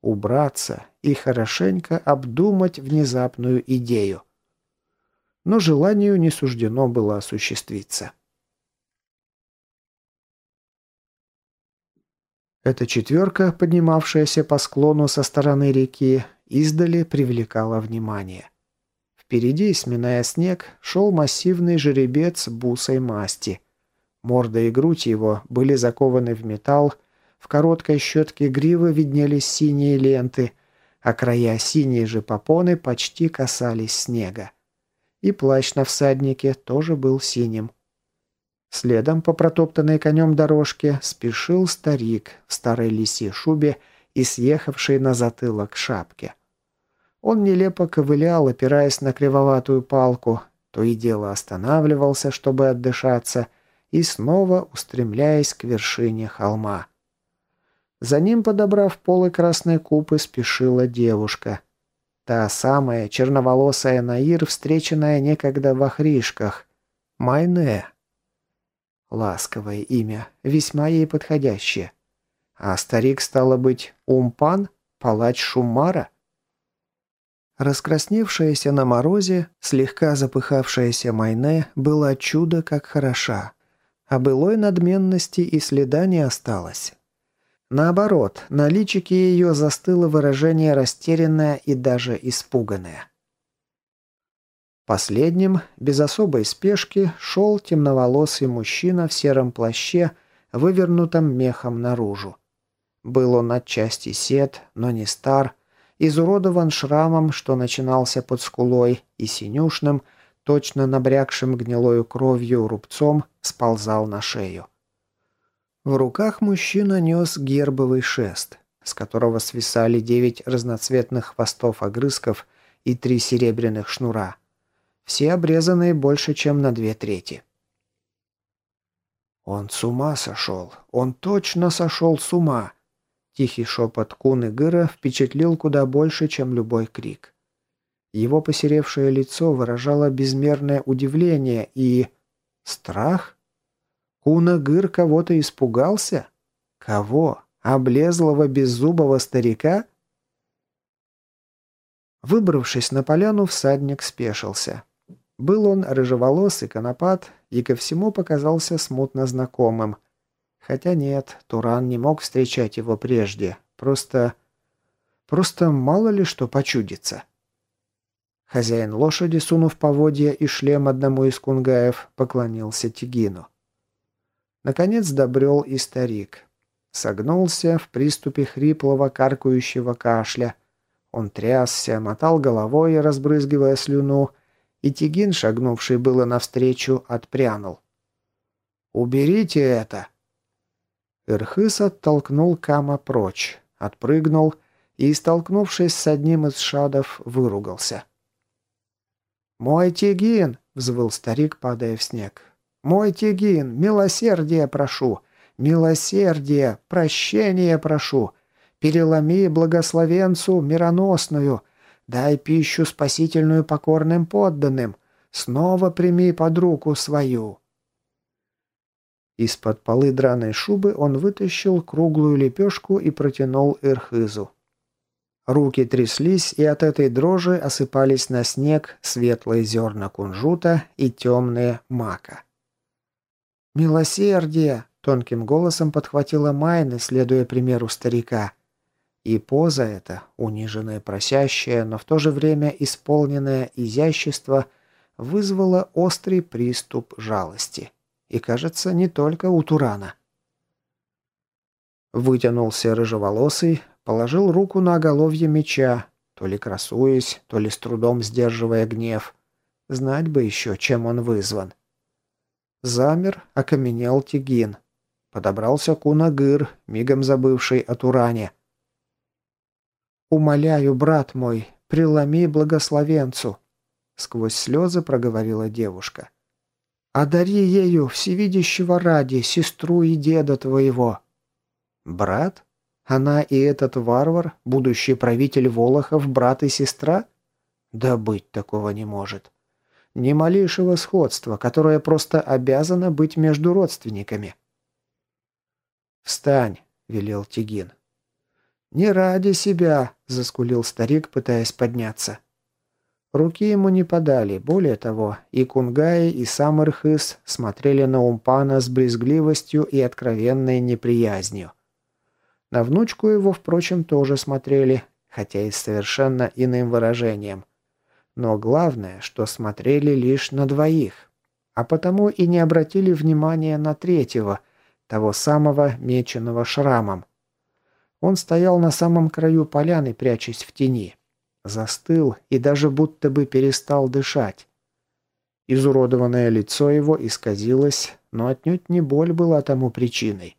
Убраться и хорошенько обдумать внезапную идею. Но желанию не суждено было осуществиться. Эта четверка, поднимавшаяся по склону со стороны реки, издали привлекала внимание. Впереди, сминая снег, шел массивный жеребец бусой масти. Морда и грудь его были закованы в металл, в короткой щетке гривы виднелись синие ленты, а края синей же попоны почти касались снега. И плащ на всаднике тоже был синим. Следом по протоптанной конем дорожке спешил старик в старой лисьей шубе и съехавшей на затылок шапке. Он нелепо ковылял, опираясь на кривоватую палку, то и дело останавливался, чтобы отдышаться, и снова устремляясь к вершине холма. За ним, подобрав полы красной купы, спешила девушка. Та самая черноволосая Наир, встреченная некогда в Ахришках. Майне. Ласковое имя, весьма ей подходящее. А старик, стало быть, Умпан, палач Шумара? Раскрасневшаяся на морозе, слегка запыхавшаяся Майне была чудо как хороша, а былой надменности и следа не осталось. Наоборот, на личике ее застыло выражение растерянное и даже испуганное. Последним, без особой спешки, шел темноволосый мужчина в сером плаще, вывернутом мехом наружу. Был он отчасти сед, но не стар, изуродован шрамом, что начинался под скулой, и синюшным, точно набрякшим гнилою кровью рубцом, сползал на шею. В руках мужчина нес гербовый шест, с которого свисали девять разноцветных хвостов огрызков и три серебряных шнура. Все обрезанные больше, чем на две трети. «Он с ума сошел! Он точно сошел с ума!» Тихий шепот Куны Гыра впечатлил куда больше, чем любой крик. Его посеревшее лицо выражало безмерное удивление и... страх? Куна Гыр кого-то испугался? Кого? Облезлого беззубого старика? Выбравшись на поляну, всадник спешился. Был он рыжеволосый, конопат и ко всему показался смутно знакомым. Хотя нет, Туран не мог встречать его прежде. Просто... Просто мало ли что почудится. Хозяин лошади, сунув поводья и шлем одному из кунгаев, поклонился Тигину. Наконец добрел и старик. Согнулся в приступе хриплого каркающего кашля. Он трясся, мотал головой, разбрызгивая слюну, и Тигин, шагнувший было навстречу, отпрянул. «Уберите это!» Ирхыс оттолкнул Кама прочь. отпрыгнул и, столкнувшись с одним из шадов, выругался. «Мой Тигин!» — взвыл старик, падая в снег. «Мой Тигин! Милосердие прошу! Милосердие! Прощение прошу! Переломи благословенцу мироносную! Дай пищу спасительную покорным подданным! Снова прими под руку свою!» Из-под полы драной шубы он вытащил круглую лепешку и протянул Ирхызу. Руки тряслись, и от этой дрожи осыпались на снег светлые зерна кунжута и темные мака. «Милосердие!» — тонким голосом подхватила Майна, следуя примеру старика. И поза эта, униженная просящая, но в то же время исполненное изящество, вызвала острый приступ жалости. И, кажется, не только у Турана. Вытянулся рыжеволосый, положил руку на оголовье меча, то ли красуясь, то ли с трудом сдерживая гнев. Знать бы еще, чем он вызван. Замер, окаменел Тигин. Подобрался Кунагыр, мигом забывший о Туране. «Умоляю, брат мой, преломи благословенцу!» Сквозь слезы проговорила девушка. Одари ею всевидящего ради сестру и деда твоего». «Брат? Она и этот варвар, будущий правитель Волохов, брат и сестра? Да быть такого не может. Ни малейшего сходства, которое просто обязано быть между родственниками». «Встань», — велел Тигин. «Не ради себя», — заскулил старик, пытаясь подняться. Руки ему не подали, более того, и Кунгай, и сам Ирхыс смотрели на Умпана с брезгливостью и откровенной неприязнью. На внучку его, впрочем, тоже смотрели, хотя и с совершенно иным выражением. Но главное, что смотрели лишь на двоих, а потому и не обратили внимания на третьего, того самого меченого шрамом. Он стоял на самом краю поляны, прячась в тени. Застыл и даже будто бы перестал дышать. Изуродованное лицо его исказилось, но отнюдь не боль была тому причиной.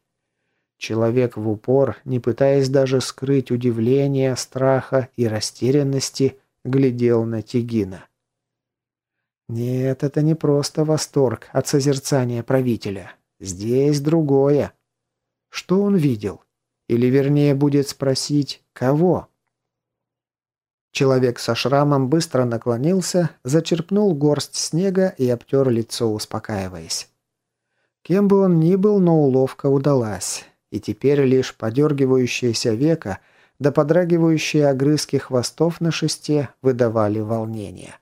Человек в упор, не пытаясь даже скрыть удивления, страха и растерянности, глядел на Тигина. Нет, это не просто восторг от созерцания правителя. Здесь другое. Что он видел? Или вернее будет спросить, кого? Человек со шрамом быстро наклонился, зачерпнул горсть снега и обтер лицо, успокаиваясь. Кем бы он ни был, но уловка удалась, и теперь лишь подергивающееся века да подрагивающие огрызки хвостов на шесте выдавали волнение.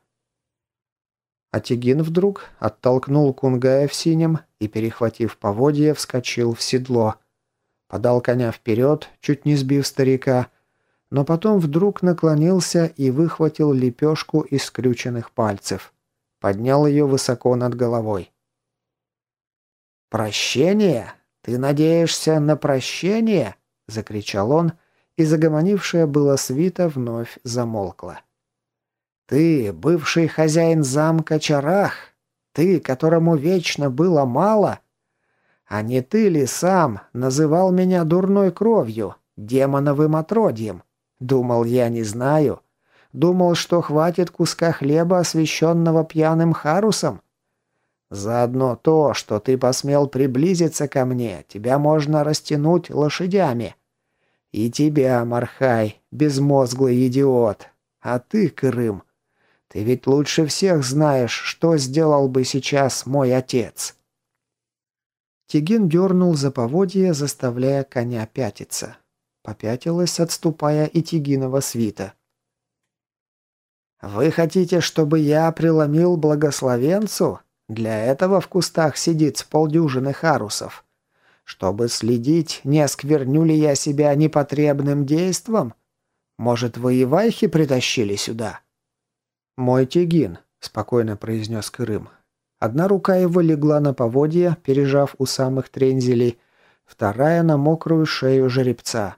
Атигин вдруг оттолкнул Кунгая в синем и, перехватив поводье, вскочил в седло. Подал коня вперед, чуть не сбив старика, но потом вдруг наклонился и выхватил лепешку из скрюченных пальцев. Поднял ее высоко над головой. «Прощение? Ты надеешься на прощение?» — закричал он, и загомонившая была свита вновь замолкла. «Ты, бывший хозяин замка Чарах, ты, которому вечно было мало, а не ты ли сам называл меня дурной кровью, демоновым отродьем?» Думал, я не знаю. Думал, что хватит куска хлеба, освященного пьяным Харусом. Заодно то, что ты посмел приблизиться ко мне, тебя можно растянуть лошадями. И тебя, Мархай, безмозглый идиот. А ты, Крым, ты ведь лучше всех знаешь, что сделал бы сейчас мой отец». Тигин дернул за поводье, заставляя коня пятиться. Попятилась, отступая и Тигинова свита. «Вы хотите, чтобы я преломил благословенцу? Для этого в кустах сидит с полдюжины харусов. Чтобы следить, не оскверню ли я себя непотребным действом? Может, вы и вайхи притащили сюда?» «Мой Тигин», — спокойно произнес Крым. Одна рука его легла на поводья, пережав у самых трензелей, вторая на мокрую шею жеребца.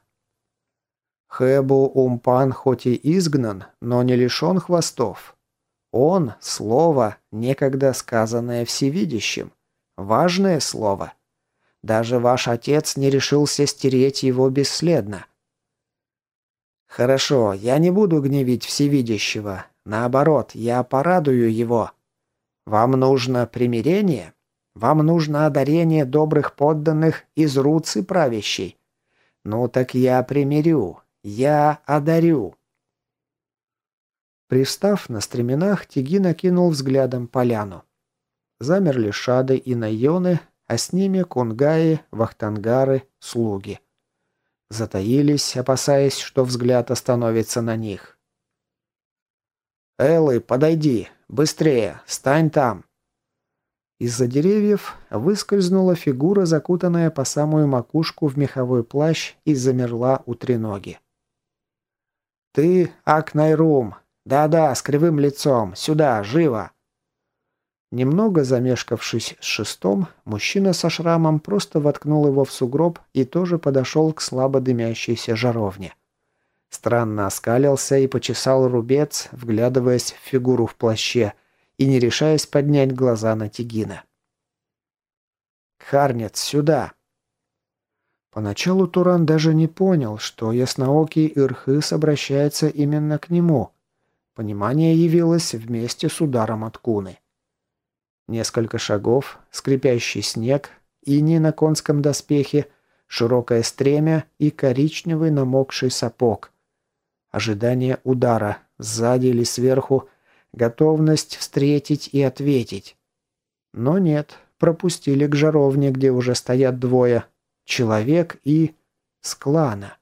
Хэбу Умпан хоть и изгнан, но не лишен хвостов. Он — слово, некогда сказанное всевидящим. Важное слово. Даже ваш отец не решился стереть его бесследно. «Хорошо, я не буду гневить всевидящего. Наоборот, я порадую его. Вам нужно примирение? Вам нужно одарение добрых подданных из Руцы правящей? Ну так я примирю. Я одарю». Пристав на стременах, Тиги накинул взглядом поляну. Замерли шады и найоны, а с ними кунгаи, вахтангары, слуги. Затаились, опасаясь, что взгляд остановится на них. «Эллы, подойди! Быстрее! Стань там!» Из-за деревьев выскользнула фигура, закутанная по самую макушку в меховой плащ, и замерла у треноги. «Ты Акнайрум! Да-да, с кривым лицом! Сюда, живо!» Немного замешкавшись с шестом, мужчина со шрамом просто воткнул его в сугроб и тоже подошел к слабо дымящейся жаровне. Странно оскалился и почесал рубец, вглядываясь в фигуру в плаще и не решаясь поднять глаза на Тигина. «Харнец, сюда!» Поначалу Туран даже не понял, что ясноокий Ирхыс обращается именно к нему. Понимание явилось вместе с ударом от куны. Несколько шагов, скрипящий снег, ини на конском доспехе, широкое стремя и коричневый намокший сапог. Ожидание удара, сзади или сверху, готовность встретить и ответить. Но нет, пропустили к жаровне, где уже стоят двое. Человек и... Склана.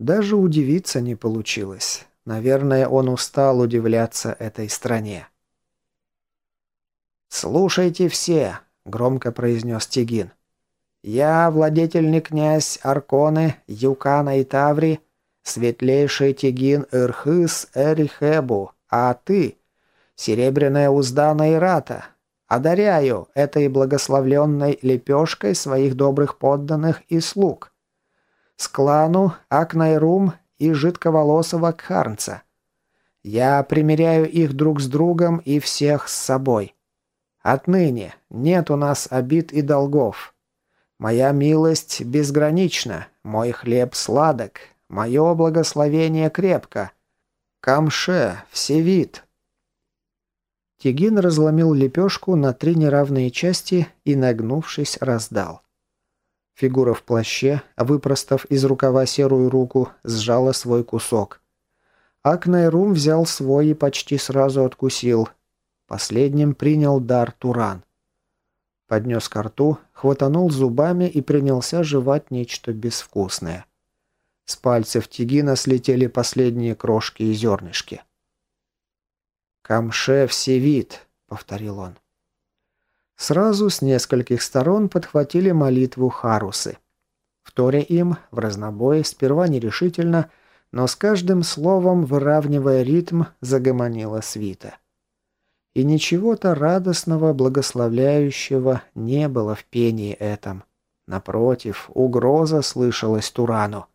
Даже удивиться не получилось. Наверное, он устал удивляться этой стране. «Слушайте все», — громко произнес Тигин. «Я, владетельный князь Арконы, Юкана и Таври, светлейший Тигин Ирхыс Эрихебу, а ты, серебряная узда Найрата, одаряю этой благословленной лепешкой своих добрых подданных и слуг. Склану, Акнайрум и жидковолосого Кхарнца. Я примеряю их друг с другом и всех с собой». Отныне нет у нас обид и долгов. Моя милость безгранична, мой хлеб сладок, мое благословение крепко. Камше, всевид». Тигин разломил лепешку на три неравные части и, нагнувшись, раздал. Фигура в плаще, выпростав из рукава серую руку, сжала свой кусок. Акнайрум взял свой и почти сразу откусил, Последним принял дар Туран. Поднес ко рту, хватанул зубами и принялся жевать нечто безвкусное. С пальцев Тигина слетели последние крошки и зернышки. «Камше всевид», — повторил он. Сразу с нескольких сторон подхватили молитву Харусы. Вторя им, в разнобой, сперва нерешительно, но с каждым словом, выравнивая ритм, загомонила свита. И ничего-то радостного, благословляющего не было в пении этом. Напротив, угроза слышалась Турану.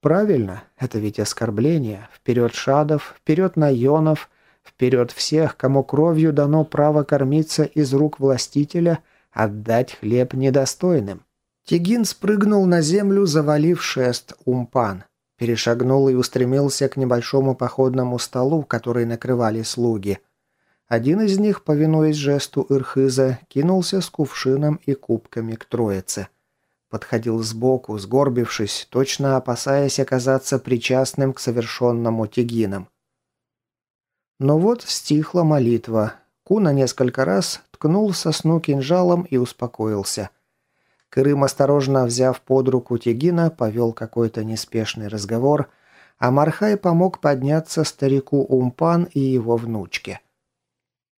Правильно, это ведь оскорбление. Вперед шадов, вперед наенов, вперед всех, кому кровью дано право кормиться из рук властителя, отдать хлеб недостойным. Тигин спрыгнул на землю, завалив шест умпан. Перешагнул и устремился к небольшому походному столу, который накрывали слуги. Один из них, повинуясь жесту Ирхыза, кинулся с кувшином и кубками к троице. Подходил сбоку, сгорбившись, точно опасаясь оказаться причастным к совершенному тигинам. Но вот стихла молитва. Куна несколько раз ткнул сосну кинжалом и успокоился. Крым, осторожно взяв под руку Тигина, повел какой-то неспешный разговор, а Мархай помог подняться старику Умпан и его внучке.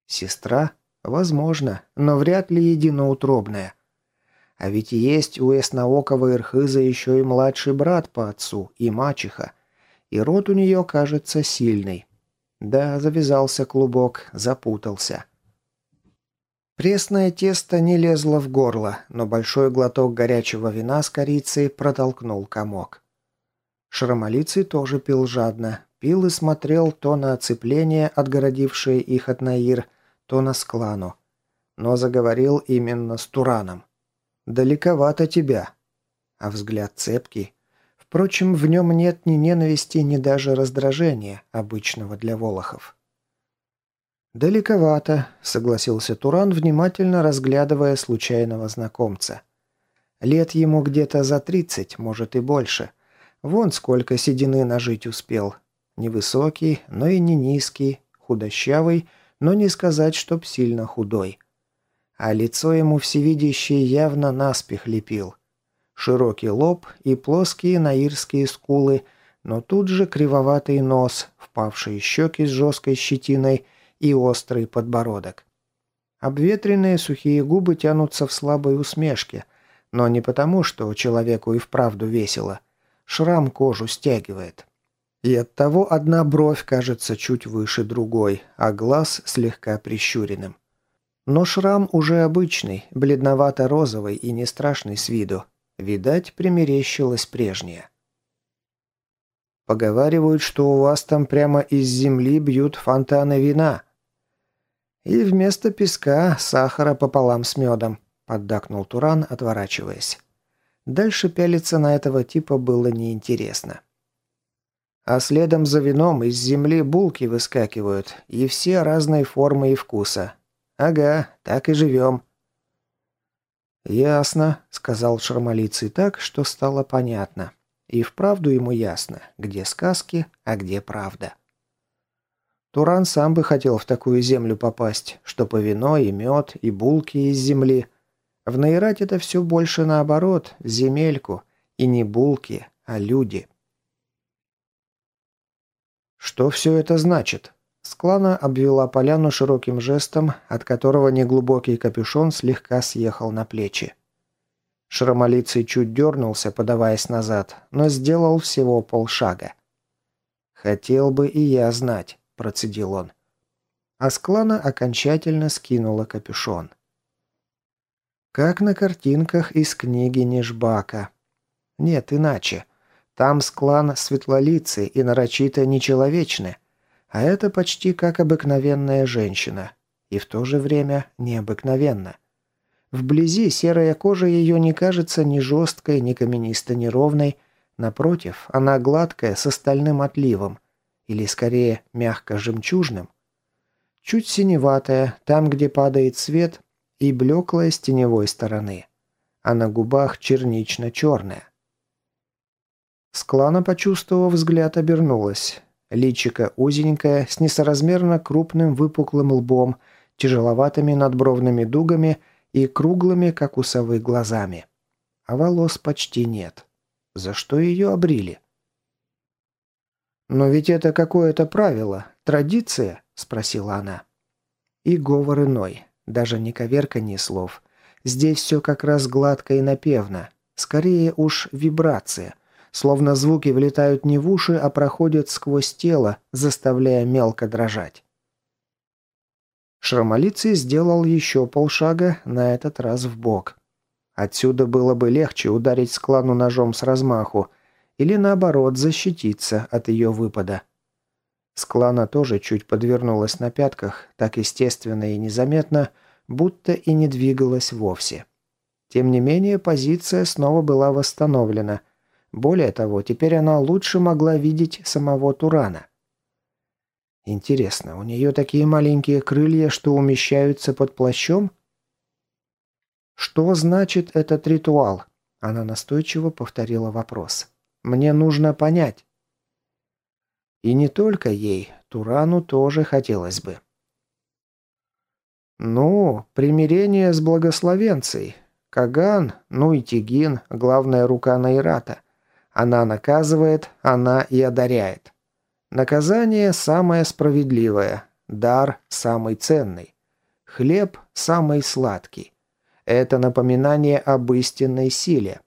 Сестра? Возможно, но вряд ли единоутробная. А ведь есть у ясноокого Ирхыза еще и младший брат по отцу, и мачеха. И рот у нее, кажется, сильный. Да, завязался клубок, запутался. Пресное тесто не лезло в горло, но большой глоток горячего вина с корицей протолкнул комок. Шрамолицый тоже пил жадно. Пил и смотрел то на оцепление, отгородившее их от Наир, то на склану. Но заговорил именно с Тураном. «Далековато тебя». А взгляд цепкий. Впрочем, в нем нет ни ненависти, ни даже раздражения, обычного для волохов. «Далековато», — согласился Туран, внимательно разглядывая случайного знакомца. «Лет ему где-то за тридцать, может и больше. Вон сколько седины нажить успел. Невысокий, но и не низкий, худощавый, но не сказать, чтоб сильно худой. А лицо ему всевидящее явно наспех лепил. Широкий лоб и плоские наирские скулы, но тут же кривоватый нос, впавшие щеки с жесткой щетиной и острый подбородок. Обветренные сухие губы тянутся в слабой усмешке, но не потому, что человеку и вправду весело. Шрам кожу стягивает. И оттого одна бровь кажется чуть выше другой, а глаз слегка прищуренным. Но шрам уже обычный, бледновато-розовый и не страшный с виду. Видать, примерещилось прежнее. Поговаривают, что у вас там прямо из земли бьют фонтаны вина. И вместо песка сахара пополам с медом, поддакнул Туран, отворачиваясь. Дальше пялиться на этого типа было неинтересно. А следом за вином из земли булки выскакивают, и все разной формы и вкуса. Ага, так и живем. «Ясно», — сказал Шармалицый так, что стало понятно. И вправду ему ясно, где сказки, а где правда. Туран сам бы хотел в такую землю попасть, что по вино и мед, и булки из земли. В Наирате это все больше наоборот, в земельку. И не булки, а люди. «Что все это значит?» Склана обвела поляну широким жестом, от которого неглубокий капюшон слегка съехал на плечи. Шрамолицый чуть дернулся, подаваясь назад, но сделал всего полшага. «Хотел бы и я знать», – процедил он. А Склана окончательно скинула капюшон. Как на картинках из книги Нежбака. Нет, иначе. Там склан светлолицы и нарочито нечеловечны, а это почти как обыкновенная женщина. И в то же время необыкновенно. Вблизи серая кожа ее не кажется ни жесткой, ни каменисто неровной. Напротив, она гладкая, с остальным отливом. Или скорее, мягко-жемчужным. Чуть синеватая, там, где падает свет, и блеклая с теневой стороны. А на губах чернично-черная. Склана, почувствовав взгляд, обернулась. Личико узенькое, с несоразмерно крупным выпуклым лбом, тяжеловатыми надбровными дугами и круглыми, как у совы, глазами. А волос почти нет. За что ее обрили? «Но ведь это какое-то правило, традиция?» – спросила она. И говор иной, даже не коверка ни слов. Здесь все как раз гладко и напевно. Скорее уж вибрация – Словно звуки влетают не в уши, а проходят сквозь тело, заставляя мелко дрожать. Шрамолицый сделал еще полшага, на этот раз в бок. Отсюда было бы легче ударить склану ножом с размаху, или наоборот защититься от ее выпада. Склана тоже чуть подвернулась на пятках, так естественно и незаметно, будто и не двигалась вовсе. Тем не менее, позиция снова была восстановлена, более того, теперь она лучше могла видеть самого Турана. Интересно, у нее такие маленькие крылья, что умещаются под плащом? Что значит этот ритуал? Она настойчиво повторила вопрос. Мне нужно понять. И не только ей, Турану тоже хотелось бы. «Ну, примирение с благословенцей. Каган, ну и Тигин, главная рука Найрата. Она наказывает, она и одаряет. Наказание самое справедливое, дар самый ценный, хлеб самый сладкий. Это напоминание об истинной силе.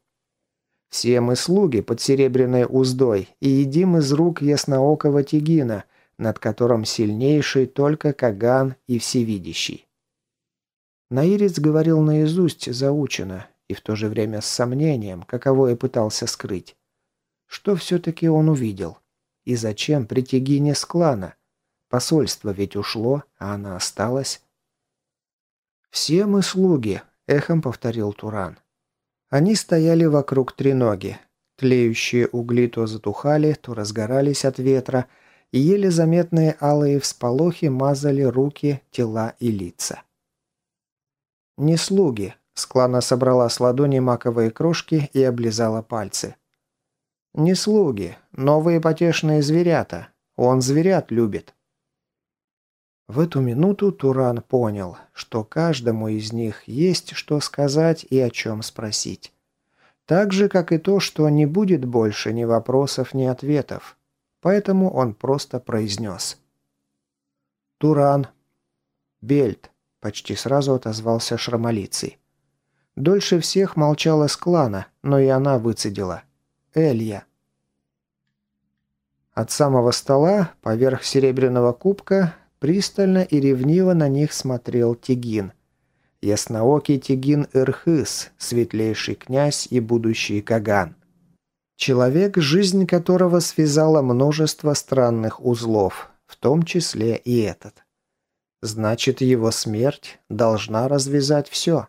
Все мы слуги под серебряной уздой и едим из рук ясноокого Тигина, над которым сильнейший только Каган и Всевидящий. Наирец говорил наизусть заучено и в то же время с сомнением, каково и пытался скрыть. Что все-таки он увидел? И зачем притягине с клана? Посольство ведь ушло, а она осталась. «Все мы слуги», — эхом повторил Туран. Они стояли вокруг треноги. Тлеющие угли то затухали, то разгорались от ветра, и еле заметные алые всполохи мазали руки, тела и лица. «Не слуги», — Склана собрала с ладони маковые крошки и облизала пальцы. «Не слуги, новые потешные зверята. Он зверят любит». В эту минуту Туран понял, что каждому из них есть что сказать и о чем спросить. Так же, как и то, что не будет больше ни вопросов, ни ответов. Поэтому он просто произнес. «Туран». «Бельт», — почти сразу отозвался Шрамалицей. Дольше всех молчала с клана, но и она выцедила. «Элья». От самого стола, поверх серебряного кубка, пристально и ревниво на них смотрел Тигин – Ясноокий Тигин Ирхыс, светлейший князь и будущий Каган. Человек, жизнь которого связала множество странных узлов, в том числе и этот. Значит, его смерть должна развязать все.